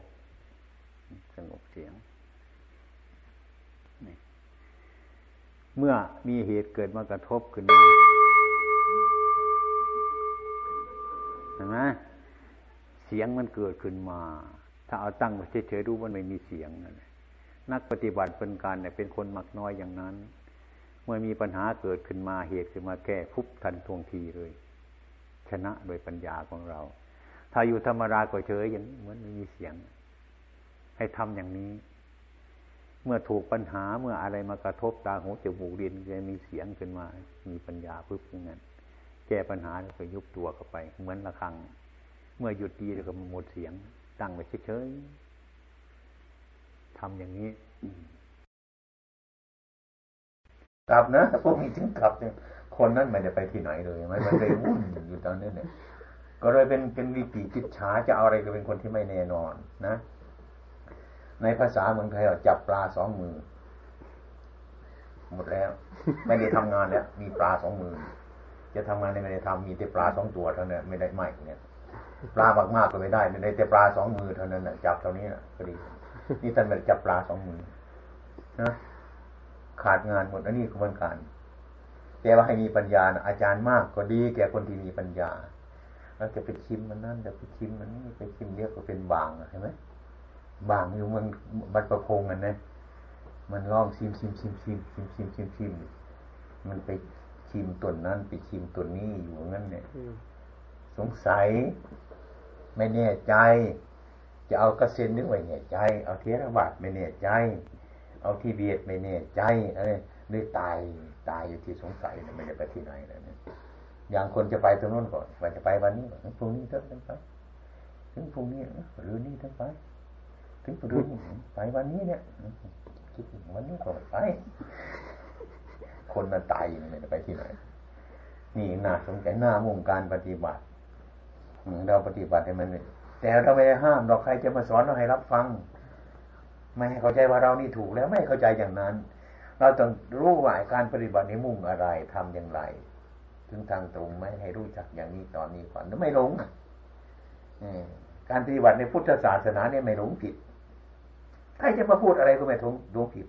สงบเสียง เมื่อมีเหตุเกิดมากระทบขึ้นมาเห็นไหมเสียงมันเกิดขึ้นมา ถ้าเอาตั้งเฉยๆรู้มันไม่มีเสียงนั่นนักปฏิบัติเป็นการเนี่ยเป็นคนมักน้อยอย่างนั้น เมื่อมีปัญหาเกิดขึ้นมาเหตุขึ้นมาแก้พุบทันทวงทีเลย ชนะโดยปัญญาของเรา ถ้าอยู่ธรรมราก็เฉยอย่างเหมือนไม่มีเสียง ให้ทำอย่างนี้ เมื่อถูกปัญหาเมื่ออะไรมากระทบตาหูจมูกดินจะมีเสียงขึ้นมา มีปัญญาปึ๊บอย่างนั้นแก้ปัญหาแล้วก็ยุบตัวเข้าไป เหมือนระฆัง เมื่อหยุดดีแล้วก็หมดเสียง ตั้งไว้เฉยๆทำอย่างนี้กลับนะพวกนี้ถึงกลับเนี่ยคนนั้นไม่ได้ไปที่ไหนเลยไม่มันเลยวุ่นอยู่ตอนนี้เนี่ยก็เลยเป็นเป็นวิกิจิตช้าจะเอาอะไรก็เป็นคนที่ไม่แน่นอน นะ ในภาษาเมืองไทยจับปลาสองมือ หมดแล้ว ไม่ได้ทำงานแล้วมีปลาสองมือ จะทำงานไม่ได้ทำมีแต่ปลาสองตัวเท่านั้นไม่ได้ไม่เนี่ยปลามากๆก็ไม่ได้ไม่ได้แต่ปลาสองมือเท่านั้นจับเท่านี้นะพอดี นี่ท่านไม่จับปลาสองมือนะขาดงานหมดอันนี้คือมันการแต่ว่าให้มีปัญญาอาจารย์มากก็ดี แก่คนที่มีปัญญาเราจะไปชิมมันนั่นจะไปชิมมันนี่ไปชิมเยอะก็เป็นบางใช่ไหม บางอยู่มันบัดประพงกันนะมันลองชิมชิมชิมชิมชิมชิมชิมชิมมันไปชิมตัวนั้นไปชิมตัวนี้อยู่งั้นเนี่ยสงสัย ไม่แน่ใจ จะเอากระเซ็นนึกไว้แน่ใจ เอาเทระบาดไม่แน่ใจ เอาทีเบียดไม่แน่ใจอะไรเลยตายตายอยู่ที่สงสัยเนี่ยไม่ได้ไปที่ไหนเลยเนี่ยอย่างคนจะไปตรงนู้นก่อนว่าจะไปวันนี้พรุ่งนี้เท่านั้นไปถึงพรุ่งนี้หรือนี่เท่าไป ถึงรุ่นไปวันนี้เนี่ยคิดวันนี้ก็ไปคนมันตายอยู่เนี่ยไปที่ไหน นี่น่าสนใจหน้ามุ่งการปฏิบัติเราปฏิบัติให้มันแต่เราไม่ได้ห้ามเราใครจะมาสอนเราให้รับฟัง ไม่ให้เข้าใจว่าเรานี่ถูกแล้วไม่เข้าใจอย่างนั้น เราต้องรู้ว่าการปฏิบัติในมุ่งอะไรทำอย่างไร ถึงทางตรงไม่ให้รู้จักอย่างนี้ตอนนี้ก่อนไม่หลงการปฏิบัติในพุทธศาสนาเนี่ยไม่หลงผิด ใครจะมาพูดอะไรก็ไม่หลงหลงผิด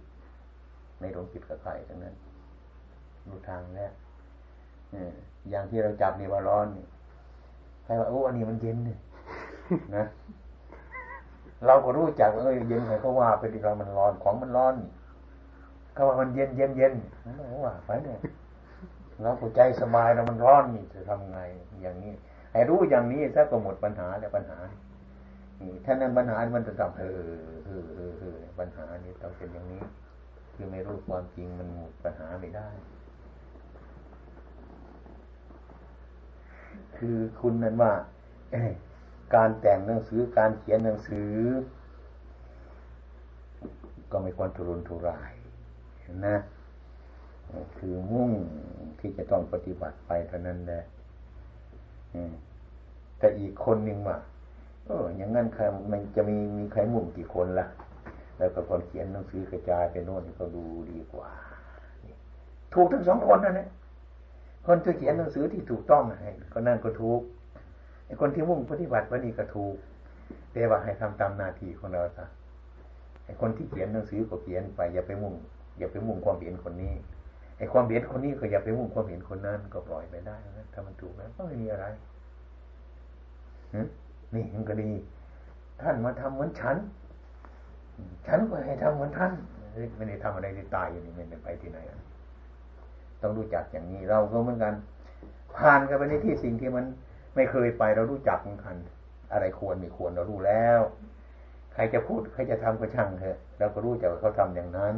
ไม่หลงผิดกับใครทั้งนั้นรู้ทางแล้วอย่างที่เราจับนี่ว่าร้อนนี่ใครว่าโอ้อันนี้มันเย็นเนี่ยนะเราก็รู้จักเออเย็นใครก็ว่าไปดีเรามันร้อนของมันร้อนเขาว่ามันเย็นเย็นเย็นนั่นว่าไปเนี่ยเราก็ใจสบายเรามันร้อนนี่จะทำไงอย่างนี้ให้รู้อย่างนี้ถ้าก็หมดปัญหาแล้วปัญหา ถ้านั้นปัญหามันจะทำเออเออเออเออปัญหานี้ต้องเป็นอย่างนี้ คือไม่รู้ความจริงมันหมดปัญหาไม่ได้ คือคุณนั้นว่าการแต่งหนังสือการเขียนหนังสือ ก็ไม่ควรทุรนทุรายนะคือมุ่งที่จะต้องปฏิบัติไปเท่านั้นแหละแต่อีกคนหนึ่งว่า เออ อย่างนั้นใครมันจะมีมีใครมุ่งกี่คนละ่ะ แล้วก็คนเขียนหนังสือกระจายไปโน่นก็ดูดีกว่าถูกทั้งสองคนนั่นแหละคนที่เขียนหนังสือที่ถูกต้องให้ก็นั่นก็ถูกไอ้คนที่มุ่งปฏิบัติวันนี้ก็ถูกแต่ว่าให้ทำตามหน้าที่ของเราซะไอ้คนที่เขียนหนังสือก็เขียนไป อย่าไปมุ่ง อย่าไปมุ่งความเห็นคนนี้ไอ้ความเห็นคนนี้ก็อย่าไปมุ่งความเห็นคนนั้นก็ปล่อยไปได้นะถ้ามันถูกแล้วก็ไม่มีอะไร นี่มันก็ดี ท่านมาทำเหมือนฉัน ฉันก็ให้ทำเหมือนท่านไม่ได้ทำอะไรที่ตายอยู่นี่ไม่ได้ไปที่ไหนต้องรู้จักอย่างนี้เราก็เหมือนกัน ผ่านกันไปในที่สิ่งที่มันไม่เคยไปเรารู้จักเหมือนกัน อะไรควรไม่ควรเรารู้แล้ว ใครจะพูดใครจะทำก็ช่างเถอะเราก็รู้จักว่าเขาทำอย่างนั้น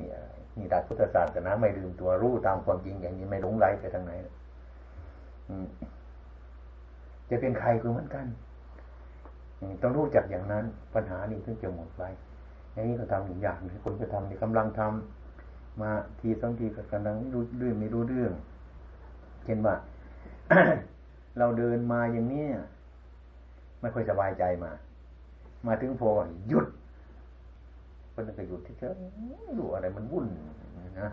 นี่อะไรนี่ดักพุทธศาสนาไม่ลืมตัวรู้ตามความจริงอย่างนี้ไม่หลงไหลไปทางไหน จะเป็นใครก็เหมือนกันต้องรู้จักอย่างนั้น ปัญหานี้ถึงจะหมดไปอย่างนี้ก็ทำอีกอย่างคนก็ทำนี่กำลังทำมาทีสองทีก็กำลังไม่รู้เรื่องไม่รู้เรื่อง เช่นว่าเราเดินมาอย่างนี้ไม่ค่อยสบายใจมา มาถึงพอหยุดคนนึงก็หยุดที่เฉยดูอะไรมันวุ่นนะ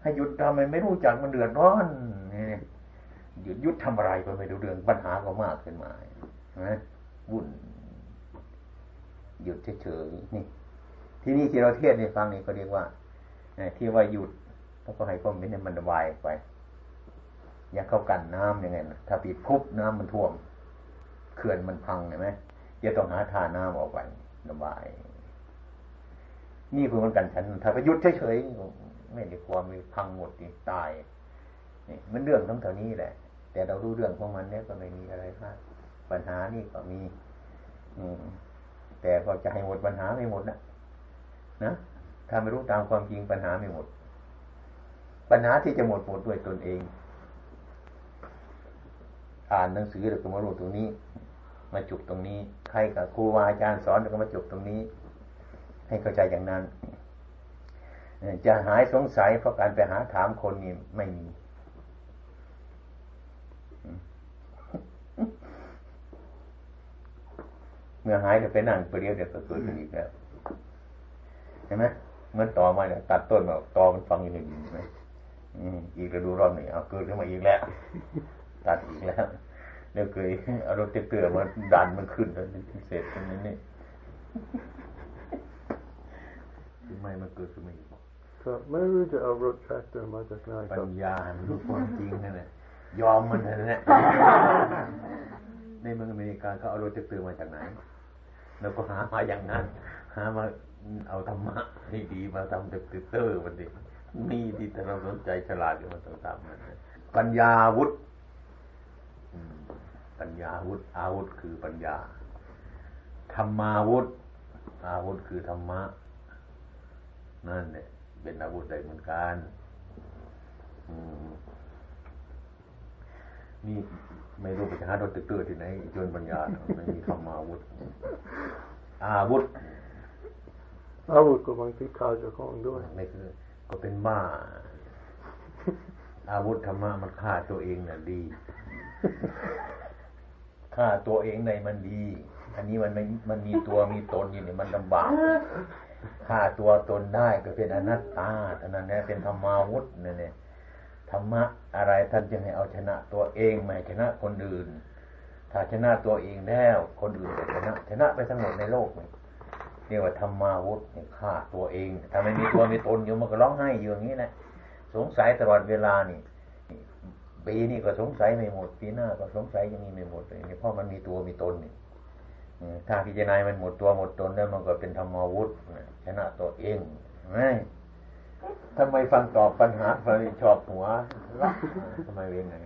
ให้หยุดทำไมไม่รู้จักมันเดือดร้อน หยุดยุดทำอะไรก็ไม่รู้เรื่องปัญหาก็มากขึ้นมานะวุ่นหยุดเฉยๆนี่ ที่นี่ที่เราเทศในฟังนี่ก็เรียกว่าที่ว่าหยุดแล้วก็ให้ความเห็นมันระบายไป อยากเข้ากันน้ำยังไงนะถ้าปิดพุบน้ำมันท่วมเขื่อนมันพังเห็นไหมจะต้องหาทาน้ำออกไประบาย นี่คือมันกันฉัน ถ้าไปยุดเฉยๆไม่ได้ความมีพังหมดตายนี่มันเรื่องทั้งเท่านี้แหละ แต่เรารู้เรื่องของมันเนี่ยก็ไม่มีอะไรมากปัญหานี่ก็มี อืม แต่ก็จะให้หมดปัญหาไม่หมดนะนะถ้าไม่รู้ตามความจริงปัญหาไม่หมด ปัญหาที่จะหมดหมดด้วยตนเอง อ่านหนังสือแล้วก็มารู้ตรงนี้ มาจุกตรงนี้ ใครกับครูวาอาจารย์สอนแล้วก็มาจุกตรงนี้ ให้เข้าใจอย่างนั้นจะหายสงสัยเพราะการไปหาถามคนนี่ไม่มี เมื่อหายจะไปนั่งเปรียวเดี๋ยวก็เกิดอีกแล้วช่ไหมเหมือนต่อมาเนี่ยตัดต้นมาต่อมันฟังอยู่หนึ่งใช่ไหมอีกระดูรอบหนึ่งเอาเกิดขึ้นมาอีกแล้ว ตัดอีกแล้วเดี๋ยวเคยเอารถเกลือมาดันมันขึ้นแล้วเสร็จตรงนี้นี่ทำไมมันเกิดขึ้นมาอีกก็ไม่รู้จะเอารถแทรกเตอร์มาจากไหนปัญญามันรู้ความจริงนั่นแหละยอมมันนั่นแหละ ในเมืองอเมริกาเขาเอารถเกลือมาจากไหนแล้วก็หามาอย่างนั้น หามาเอาธรรมะให้ดีมาทำเด็กเตอร์มันดินี่ที่ถ้าเราสนใจฉลาดมันต้องทำมันปัญญาวุฒิปัญญาวุฒิอาวุธคือปัญญาธรรมาวุฒิอาวุธคือธรรมะ นั่นเนี่ยเป็นอาวุธใดเหมือนกันนี่ ไม่รู้ไปหาโดนตึกเตือที่ไหนจนปัญญาไม่มีคำมาอาวุธ อาวุธ อาวุธก็บางทีฆ่าเจ้าของด้วย ไม่คือ ก็เป็นบ้า อาวุธธรรมะมันฆ่าตัวเองน่ะดีฆ่าตัวเองในมันดี อันนี้มันไม่มันมีตัวมีตนอยู่เนี่ยมันลำบากฆ่าตัวตนได้ก็เป็นอนัตตาเท่านั้นแหละเป็นธรรมาวุธนั่นเนี่ย ธรรมะอะไรท่านจึงให้เอาชนะตัวเองไม่ชนะคนอื่น ถ้าชนะตัวเองแล้ว คนอื่นจะชนะ ชนะไปทั้งหมดในโลกนี่เรียกว่าธรรมาวุธเนี่ยฆ่าตัวเองถ้าไม่มีตัวมีตนอยู่มันก็ร้องไห้อยู่อย่างนี้แหละสงสัยตลอดเวลานี่ปีนี้ก็สงสัยไม่หมดปีหน้าก็สงสัยย่างนี้ไม่หมดเลยนี่เพราะมันมีตัวมีตนนี่ถ้าพิจารณามันหมดตัวหมดตนแล้วมันก็เป็นธรรมาวุธชนะตัวเองไม่ ทำไมฟังตอบปัญหาฟังชอบหัวทำไมเว้นไง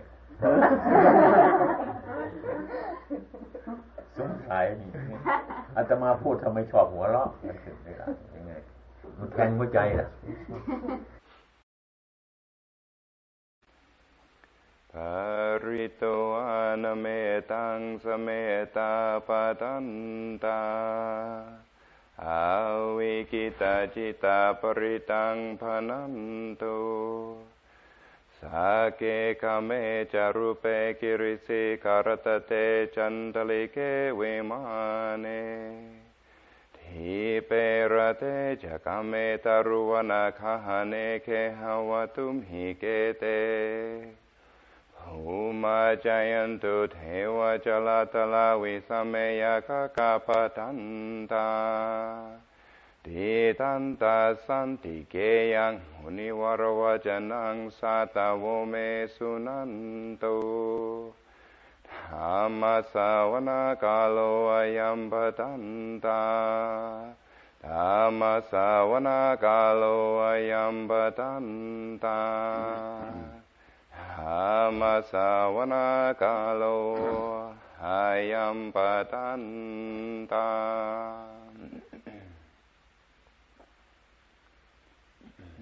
สงสัยนี่อาตมาพูดทำไมชอบหัวเราะมันคืออะไรยังไงมันแทงหัวใจนะภริโตอนเมตังสเมตาปตันตา อาวิกิตาจิตาปริตังพนันตุสาเกคเมจารุเปกิริสิคารตเตจันตลิเกเวมาเนทีเปรเตจะกเมตารุวนาคหเนเคหวตุมหิเกเต Uma jayantu Deva Jalatala Visameya Kakapatanta Ditanta Santi Keyang Univaravajanang Satavo Me Sunanto Dhamma Savana Kalo Ayam Patanta Dhamma Savana Kalo Ayam Patanta ธรรมสาวนากาโลหายัมปตันตา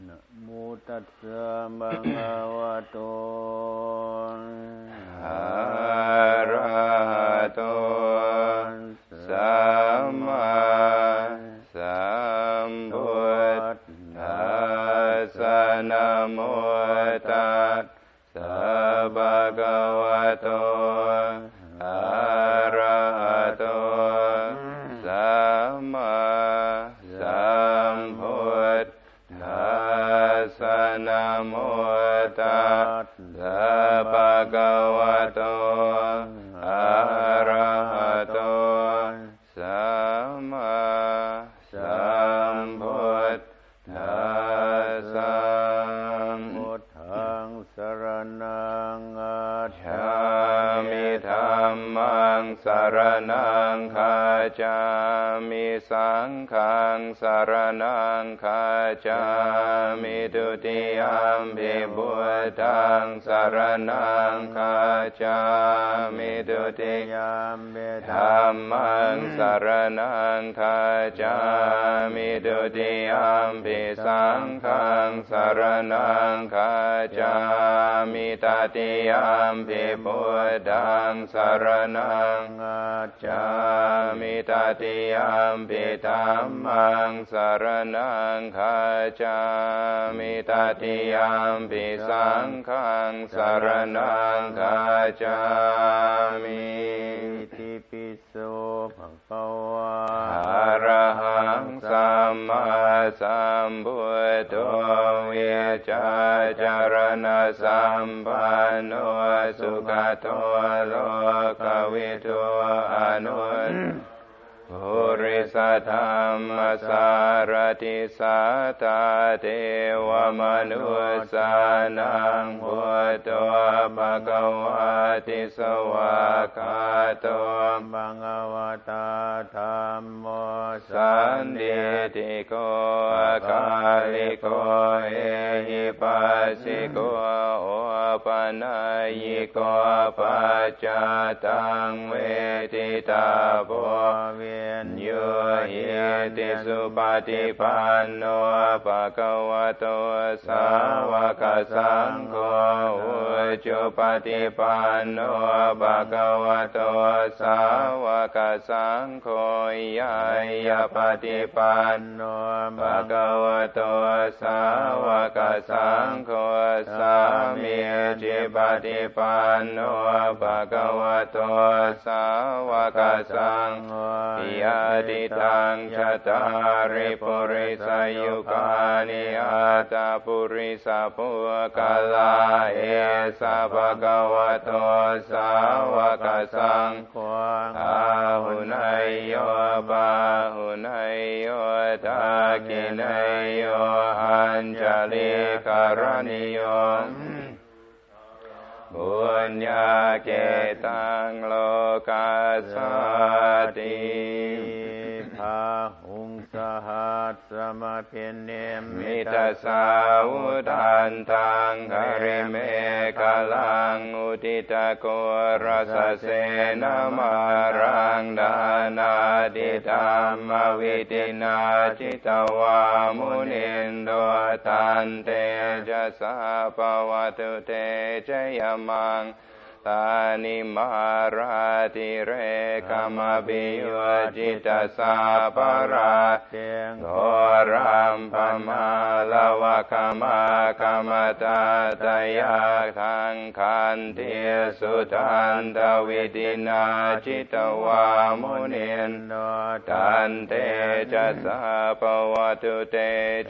นะโมตัสสะมะคะวะโตอะระหะโตสั โตอะระหโตสัมมาสัมพุทธัสสะนะโมตัสสะภะคะวะโตอะระห จามิสังฆังสารนังคาจามิตุติยมปิบุตังสารนังคาจามิตุติยามเบธรรมังสารนังคาจามิตุติยมปิสังฆังสารนังคาจามิตติยมปิพุทธังสารนังอาจจามิตติยมปิธัมมังสารนังคาจามิตติยมปิสังฆังสารนังคาจามิอิติปิโสภะคะวะอะระหังสัมมาสัมพุทโธเวชาจารณสัมปันโนสุขโตโลกวิทูอนุนภู ริสธรรมสารติสัตาเทวมนุสานังพุทโธภะคะวะติสวากาโตบังวตาธรรมโมสันติติโกอาคาลิโกเอหิปัสสิโกโอปนัยโกปัจจตังเวทิตาโพวินโยเยติสุปฏิปันโนภะคะวะโตสาวกสังโฆอุจุปฏิปันโนภะคะวะโตสาวกสังโฆยายาปฏิปันโนภะคะวะโตสาวกสังโฆสามีจิปฏิปันโนภะคะวะโตสาวกสังโฆยาติตังชะตาริปุริสายุกานิอาตาปุริสภุกาลาเอสะภะคะวะโตสาวกสังโฆอาหุนายโยบาหุนายโยทากินายโยอัญจลิกรณิโย บุญญาเกตังโลกาสติ หัสสมาเพนเนมิตาสาวุทันตังคาริเมกาลังอุติตะโกรสเสนามารังดานาดิธรรมวิตินาจิตวามุนินโดตันเตจะสาปวัตุเตจยมัง ตานิมาราติเรกามบิโยจิตาสาปราเตงโหรัมปมาลวะคามากามตาตยาทังคันเทสุทันตวิตินาจิตวามุนินโนตันเตจะสาปวัตุเต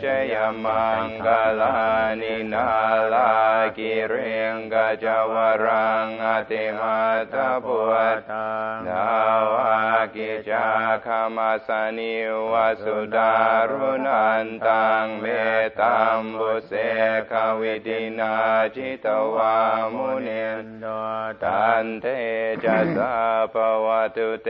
จยมังกลานินาลากิเรงกจวรังอติมาตาปุตตังนาวากิจาคามาสนิวสุดารุนันตังเมตัมบุเสขวิตินาจิตวามุนินโนตันเทจะสาปวัตุเต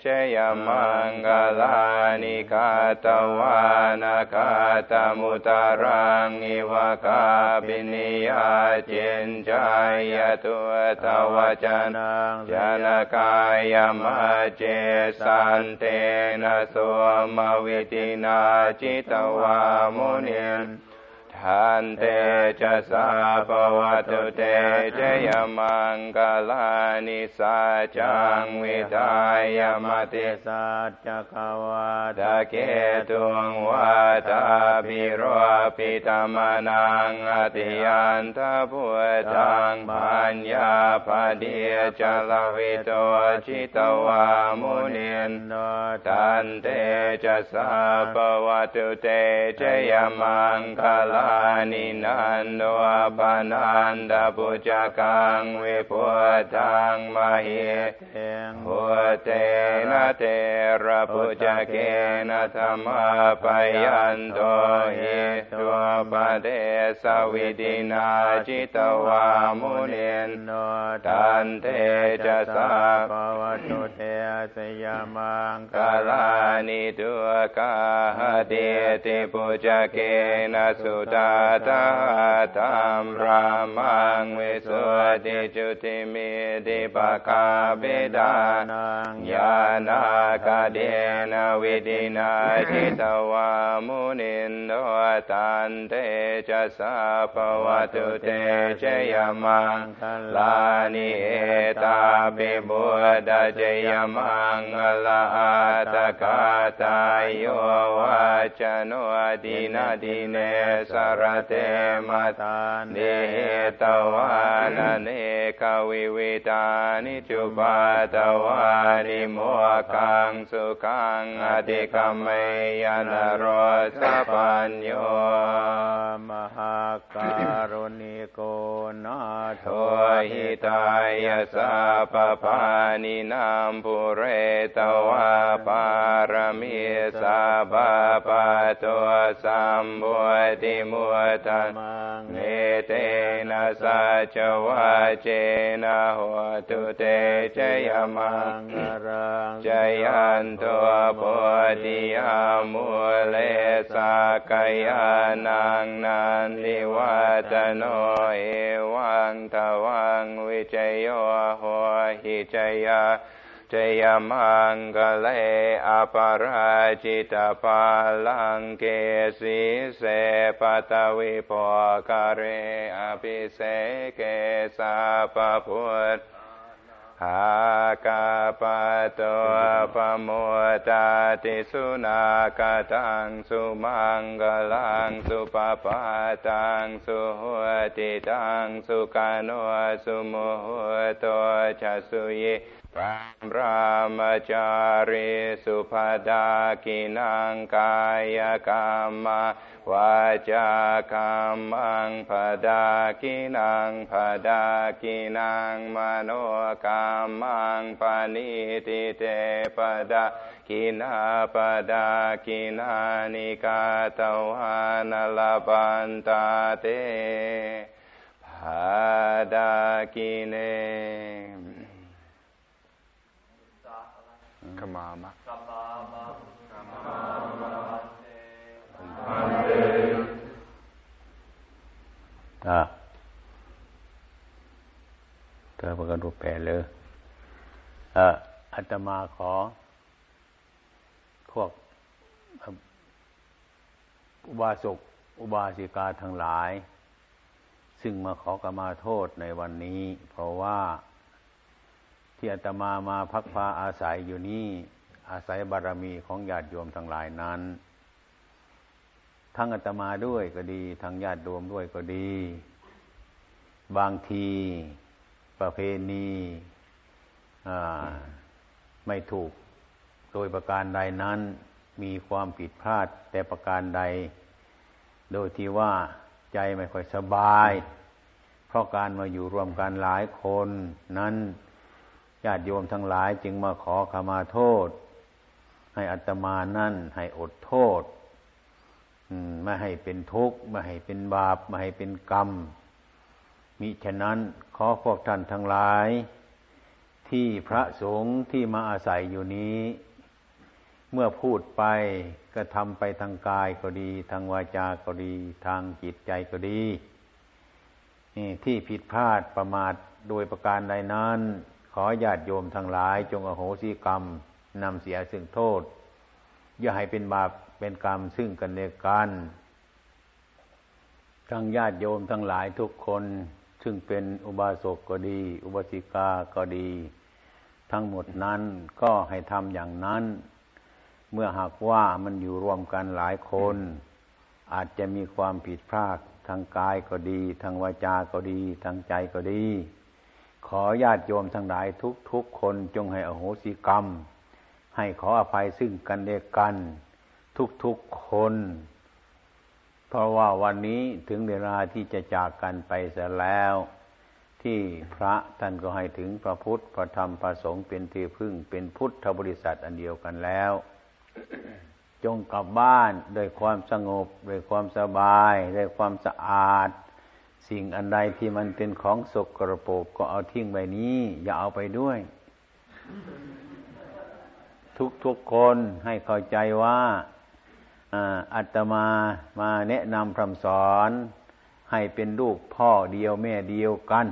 เจยมังกลานิคาตวานาคาตมุตารังอิวกาปินิยาเจนจายตัวตวจนังจนกายมาเจสันเตนะโสมวิตินาจิตวามุนิ นทันเตจะสาปวัตุเตเจยมังกลานิสัจจังวิทายมติสัจจกวาตะเกตุงวาตาปิโรปิตมนังอติยันทพุทังปัญญาปเดียจลวิโตจิตวามุนินโนตันเตจะสาปวัตุเตเจยมังกลาานินันโนปานันดาปุจกังวิพุทังมหิเตพุเตนะเตระปุจเกนะธรรมปยันโตหิตัวปเดสวิตินาจิตวามุเนนโนตันเตจะสาปวัตุเตสยามังกาลานิตุกาหเตติปุจเกนะสุตาตาธรรมรามังวิสุทธิจุติมิติปะกาเบดานังญาณากาเดนวิตินาทิตวามุนินโดตันเตจะสาปวัตุเตเจยมังลานิเอตาปิบุตะเจยมังลาตกาตายโยวาจโนดินาดิเนสรเตมาตานเตวานเนกวิวิตานิจุปาตวานิโมกังสุขังอติกรรมยานโรสปัญโยมหาการุณิโกนาโทหิตายาสาปปานินามปุเรตวาปารมีสาบาปะตัวสัมบุติมตตมังเนเตนะสัจวะเจนะโหตุเตจยมังรังจยันตัวโพธิยามุเลสากยานังนันลิวัตโนเอวังตวังวิจโยโหหิจยา จยมังกเลอปราจิตาปาลังเกสีเสปตวิปกเรอภิเสเกสาปพุทธหากาปโตปโมตาติสุนากตังสุมังกลังสุปปาตังสุหัวติตังสุกาโนสุโมหัวโตชัสุย ปามรามจาริสุภดากินังกายกรรมวาจากรรมังภดากินังภดากินังมโนกรรมังปณิติเตปดากินาปดากินานิกาตวานลบันตาเตภดากิเน ขมามะอ่าเธอประกันรูปแปลเลยเอ่ออาตมาขอ พวก อุบาสกอุบาสิกาทั้งหลาย ซึ่งมาขอกรรมาโทษในวันนี้ เพราะว่า ที่อาตมามาพักพาอาศัยอยู่นี่อาศัยบารมีของญาติโยมทั้งหลายนั้น ทั้งอาตมาด้วยก็ดี ทั้งญาติโยมด้วยก็ดี บางทีประเพณีไม่ถูกโดยประการใดนั้นมีความผิดพลาดแต่ประการใด โดยที่ว่าใจไม่ค่อยสบาย เพราะการมาอยู่รวมกันหลายคนนั้น ญาติโยมทั้งหลายจึงมาขอขมาโทษ ให้อัตมานั่น ให้อดโทษไม่ให้เป็นทุกข์ไม่ให้เป็นบาปไม่ให้เป็นกรรม มิฉะนั้นขอพวกท่านทั้งหลาย ที่พระสงฆ์ที่มาอาศัยอยู่นี้ เมื่อพูดไปก็ทำไปทางกายก็ดี ทางวาจาก็ดี ทางจิตใจก็ดีที่ผิดพลาดประมาทโดยประการใดนั้น ขอญาติโยมทั้งหลาย จงอโหสิกรรมนำเสียซึ่งโทษ อย่าให้เป็นบาปเป็นกรรมซึ่งกันและกันทั้งญาติโยมทั้งหลายทุกคน ซึ่งเป็นอุบาสกก็ดี อุบาสิกาก็ดี ทั้งหมดนั้นก็ให้ทำอย่างนั้น เมื่อหากว่ามันอยู่รวมกันหลายคน อาจจะมีความผิดพลาดทางกายก็ดี ทางวาจาก็ดี ทางใจก็ดี ขอญาติโยมทั้งหลายทุกๆคนจงให้อโหสิกรรม ให้ขออภัยซึ่งกันและกัน ทุกๆคน เพราะว่าวันนี้ถึงเวลาที่จะจากกันไปเสียแล้ว ที่พระท่านก็ให้ถึงพระพุทธพระธรรมพระสงฆ์เป็นที่พึ่งเป็นพุทธบริษัทอันเดียวกันแล้ว จงกลับบ้านด้วยความสงบด้วยความสบายด้วยความสะอาด สิ่งอันใดที่มันเป็นของสกรปรกก็เอาทิ้งไปนี้ อย่าเอาไปด้วย ทุกๆคนให้เข้าใจว่าอัตมามาแนะนำคำสอน ให้เป็นลูกพ่อเดียวแม่เดียวกัน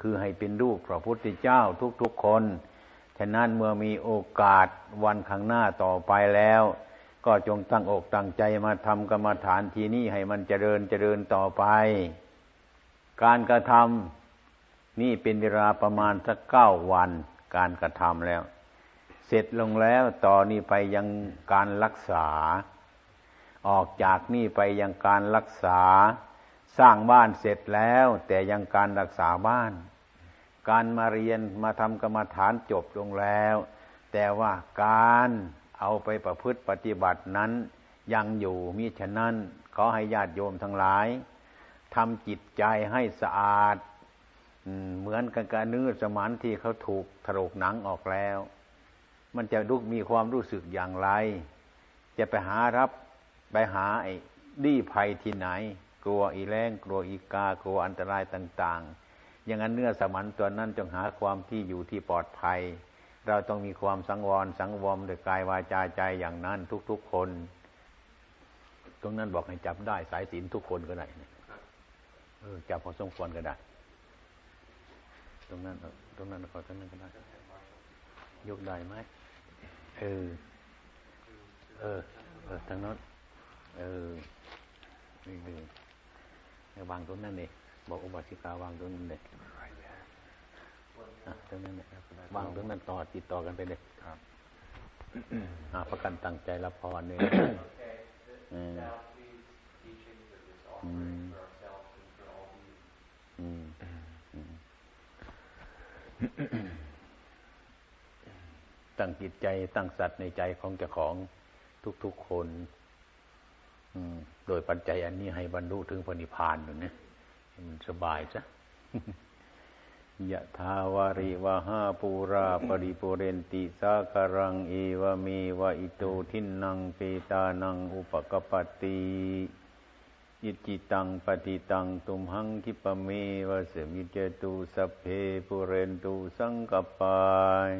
คือให้เป็นลูกพระพุทธเจ้าทุกๆคน ฉะนั้นเมื่อมีโอกาสวันข้างหน้าต่อไปแล้วก็จงตั้งอกตั้งใจมาทำกรรมฐานทีนี้ให้มันเจริญเจริญต่อไป การกระทำนี่เป็นเวลาประมาณสักเก้าวัน การกระทำแล้ว เสร็จลงแล้วต่อนนี้ไปยังการรักษา ออกจากนี่ไปยังการรักษา สร้างบ้านเสร็จแล้ว แต่ยังการรักษาบ้าน การมาเรียนมาทำกรรมฐานจบลงแล้ว แต่ว่าการเอาไปประพฤติปฏิบัตินั้นยังอยู่มิฉะนั้นขอให้ญาติโยมทั้งหลาย ทำจิตใจให้สะอาดเหมือนกันกับเนื้อสมานที่เขาถูกถลกหนังออกแล้ว มันจะดุกมีความรู้สึกอย่างไร จะไปหารับไปหาไอ้ดีภัยที่ไหน กลัวอีแรงกลัวอีกากลัวอันตรายต่าง ๆ อย่างนั้นเนื้อสมันตัวนั้นจงหาความที่อยู่ที่ปลอดภัย เราต้องมีความสังวรสังวรโดยกายวาจาใจอย่างนั้นทุกๆคน ตรงนั้นบอกให้จับได้สายศีลทุกคนก็ได้ เออจับพอสมควรก็ได้ ตรงนั้นตรงนั้นขอตรงนั้นก็ได้ ยกได้ไหมเออ เออ เออทางนั้นเออนี่เลยวางตรงนั้นเลยบอกอุบาสิกาวางตรงนั้นเลยตรงนั้นเลยวางตรงนั้นต่อติดต่อกันไปเลยครับอ่าประกันตั้งใจละพรเนี่ยอืม ตั้งจิตใจตั้งสัตว์ในใจของเจ้าของทุกๆคนโดยปัจจัยอันนี้ให้บรรลุถึงพระนิพพานอยู่เนี่ยมันสบายจ้ะยะทาวาริวะหาปูราปริปุเรนติสาคารังเอวเมวะอิโตทินังเปตานังอุปกปติ ยิจิตังปฏิตังตุมหังคิปเมวะเสมิเจตุสัพเพปุเรนตุสังกปาย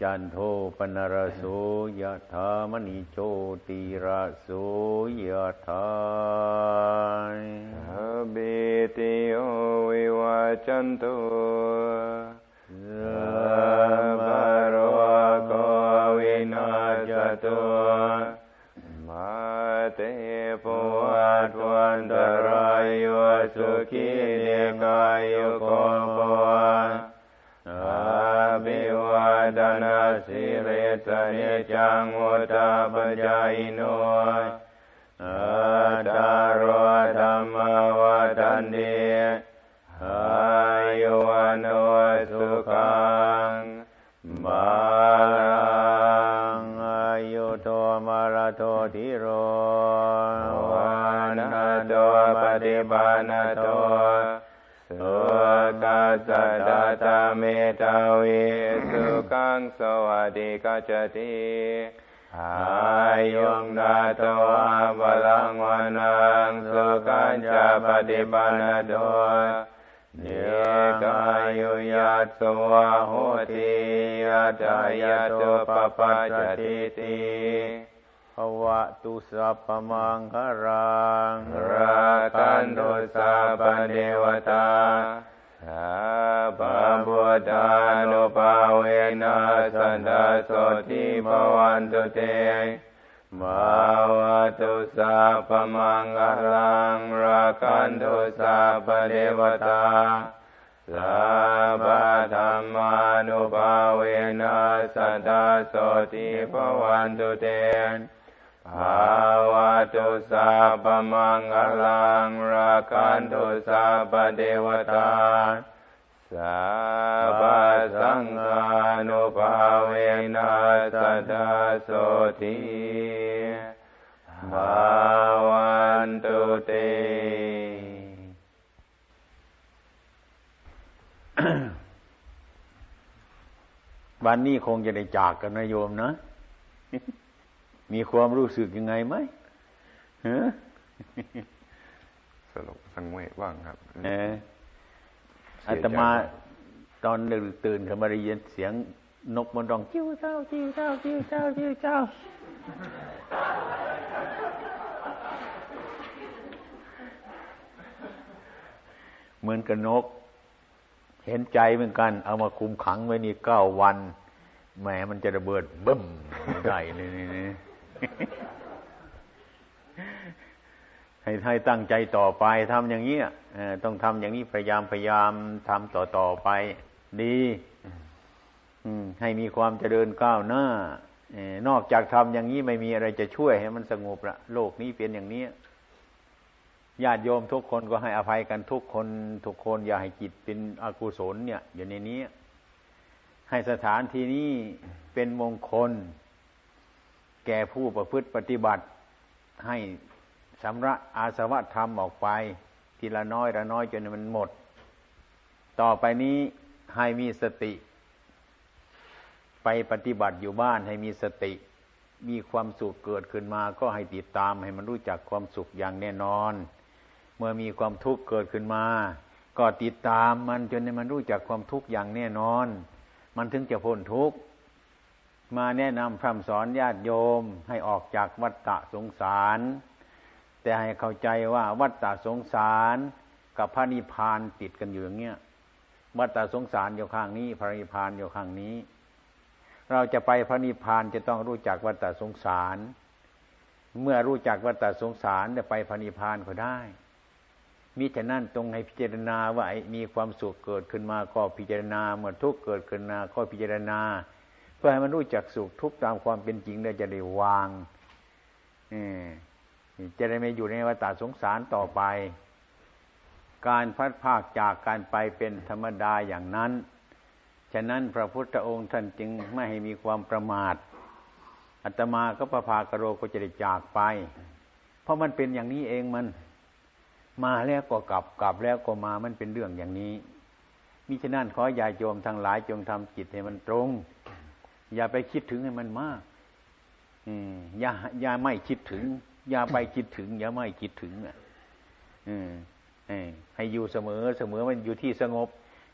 จันโทปนรโสยะธามณิโชติระโสยะธาเบติโอวิวาจันโตสัพโรโกวินาจตุ ตวันตรายโยสุขีเดกายโยโกปวันอาภิวาดนาสิเรสเนจังวุตาปัญญายโนอาตารวธรรมวาทันเดอายุวันโอสุขังบาลังอายุโทมาลโทธิโร ปฏิปานโตสุกัสสะตาเมตาวิสุขังสวัสดิกัจติอายุงนาโตอาบาลังวานังสุขันจะปฏิปันโตเนกายุยัตสวะโหติยัตายาตุปปัจจติติะตุสัพพมังคารังรากันตุสัพเดวตาสัพพุทธานุภาเวนัสันตโสติภวันตุเตมาวะตุสัพพมังคารังรากันตุสัพเดวตาสัพธรรมานุภาเวนัสันตโสติภวันตุเต ภาวะตุสัพพมังคลังราคันตุสัพพเทวตาสัพพสังฆานุภาเวนัสตาโสติภาวันตุเตวันนี้คงจะได้จากกันนะโยมนะ มีความรู้สึกยังไงไหมฮะสลบสังเวชบ้างครับเอออาตมาตอนดึกตื่นขึ้นมาได้ยินเสียงนกมันร้องจิ้วเจ้าจิ้วเจ้าจิ้วเจ้าจิ้วเจ้าเหมือนกับนก เห็นใจเหมือนกัน เอามาคุมขังไว้นี่เก้าวันแหมมันจะระเบิดบึ้มได้เลยนี่ ให้ให้ตั้งใจต่อไปทำอย่างนี้ต้องทำอย่างนี้พยายามพยายามทำต่อต่อไป ดีให้มีความเจริญก้าวหน้านอกจากทำอย่างนี้ไม่มีอะไรจะช่วยให้มันสงบละโลกนี้เป็นอย่างนี้ญาติโยมทุกคนก็ให้อภัยกันทุกคนทุกคนอย่าให้จิตเป็นอกุศลเนี่ย อยู่ในนี้ ให้สถานที่นี้เป็นมงคล แก่ผู้ประพฤติปฏิบัติให้สำระอาสวะธรรมออกไป ทีละน้อยละน้อยจนมันหมด ต่อไปนี้ให้มีสติ ไปปฏิบัติอยู่บ้านให้มีสติ มีความสุขเกิดขึ้นมา ก็ให้ติดตามให้มันรู้จักความสุขอย่างแน่นอน เมื่อมีความทุกข์เกิดขึ้นมา ก็ติดตามมันจนมันรู้จักความทุกข์อย่างแน่นอน มันถึงจะพ้นทุกข์ มาแนะนำพร่ำสอนญาติโยมให้ออกจากวัฏฏะสงสาร แต่ให้เข้าใจว่าวัฏฏะสงสารกับพระนิพพานติดกันอยู่อย่างเงี้ยวัฏฏะสงสารอยู่ข้างนี้ พระนิพพานอยู่ข้างนี้ เราจะไปพระนิพพานจะต้องรู้จักวัฏฏสงสาร เมื่อรู้จักวัฏฏสงสารจะไปพระนิพพานก็ได้มิฉะนั้นตรงให้พิจารณาว่ามีความสุขเกิดขึ้นมาก็พิจารณา เมื่อทุกข์เกิดขึ้นมาก็พิจารณา พื่อให้มันรู้จักสุขทุกข์ตามความเป็นจริงได้จะได้วางจะได้ไม่อยู่ในวัฏสงสารต่อไป การพัดภาคจากการไปเป็นธรรมดาอย่างนั้น ฉะนั้นพระพุทธองค์ท่านจึงไม่ให้มีความประมาทอัตมาก็ประภากโรก็จะได้จากไป เพราะมันเป็นอย่างนี้เองมัน มาแล้วก็กลับกลับแล้วก็มามันเป็นเรื่องอย่างนี้มิฉะนั้นขออย่าโยมทั้งหลายจงทำจิตให้มันตรง อย่าไปคิดถึงให้มันมากอืมอย่าอย่าไม่คิดถึง อย่าไปคิดถึง อย่าไม่คิดถึงอะอืมให้อยู่เสมอเสมอมันอยู่ที่สงบ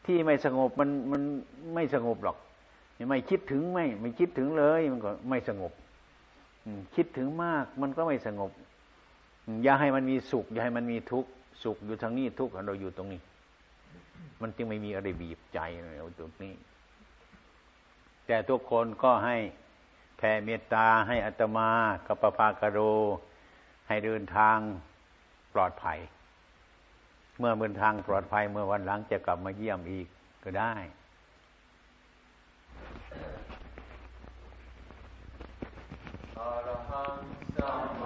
ที่ไม่สงบมันมันไม่สงบหรอกไม่คิดถึงไม่ไม่คิดถึงเลย มันก็ไม่สงบคิดถึงมากมันก็ไม่สงบ อย่าให้มันมีสุข อย่าให้มันมีทุกข์สุขอยู่ทางนี้ทุกข์เราอยู่ตรงนี้ มันจึงไม่มีอะไรบีบใจเราตรงนี้ แต่ทุกคนก็ให้แผ่เมตตาให้อัตมากับปภากโร ให้เดินทางปลอดภัย เมื่อเดินทางปลอดภัยเมื่อวันหลังจะกลับมาเยี่ยมอีกก็ได้ อรหังสัม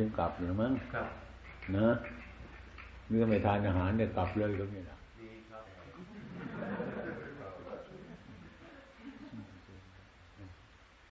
ถึงกลับหรือมั้งนะเมื่อไม่ทานอาหารเนี่ยกลับเลยก็ไม่ได้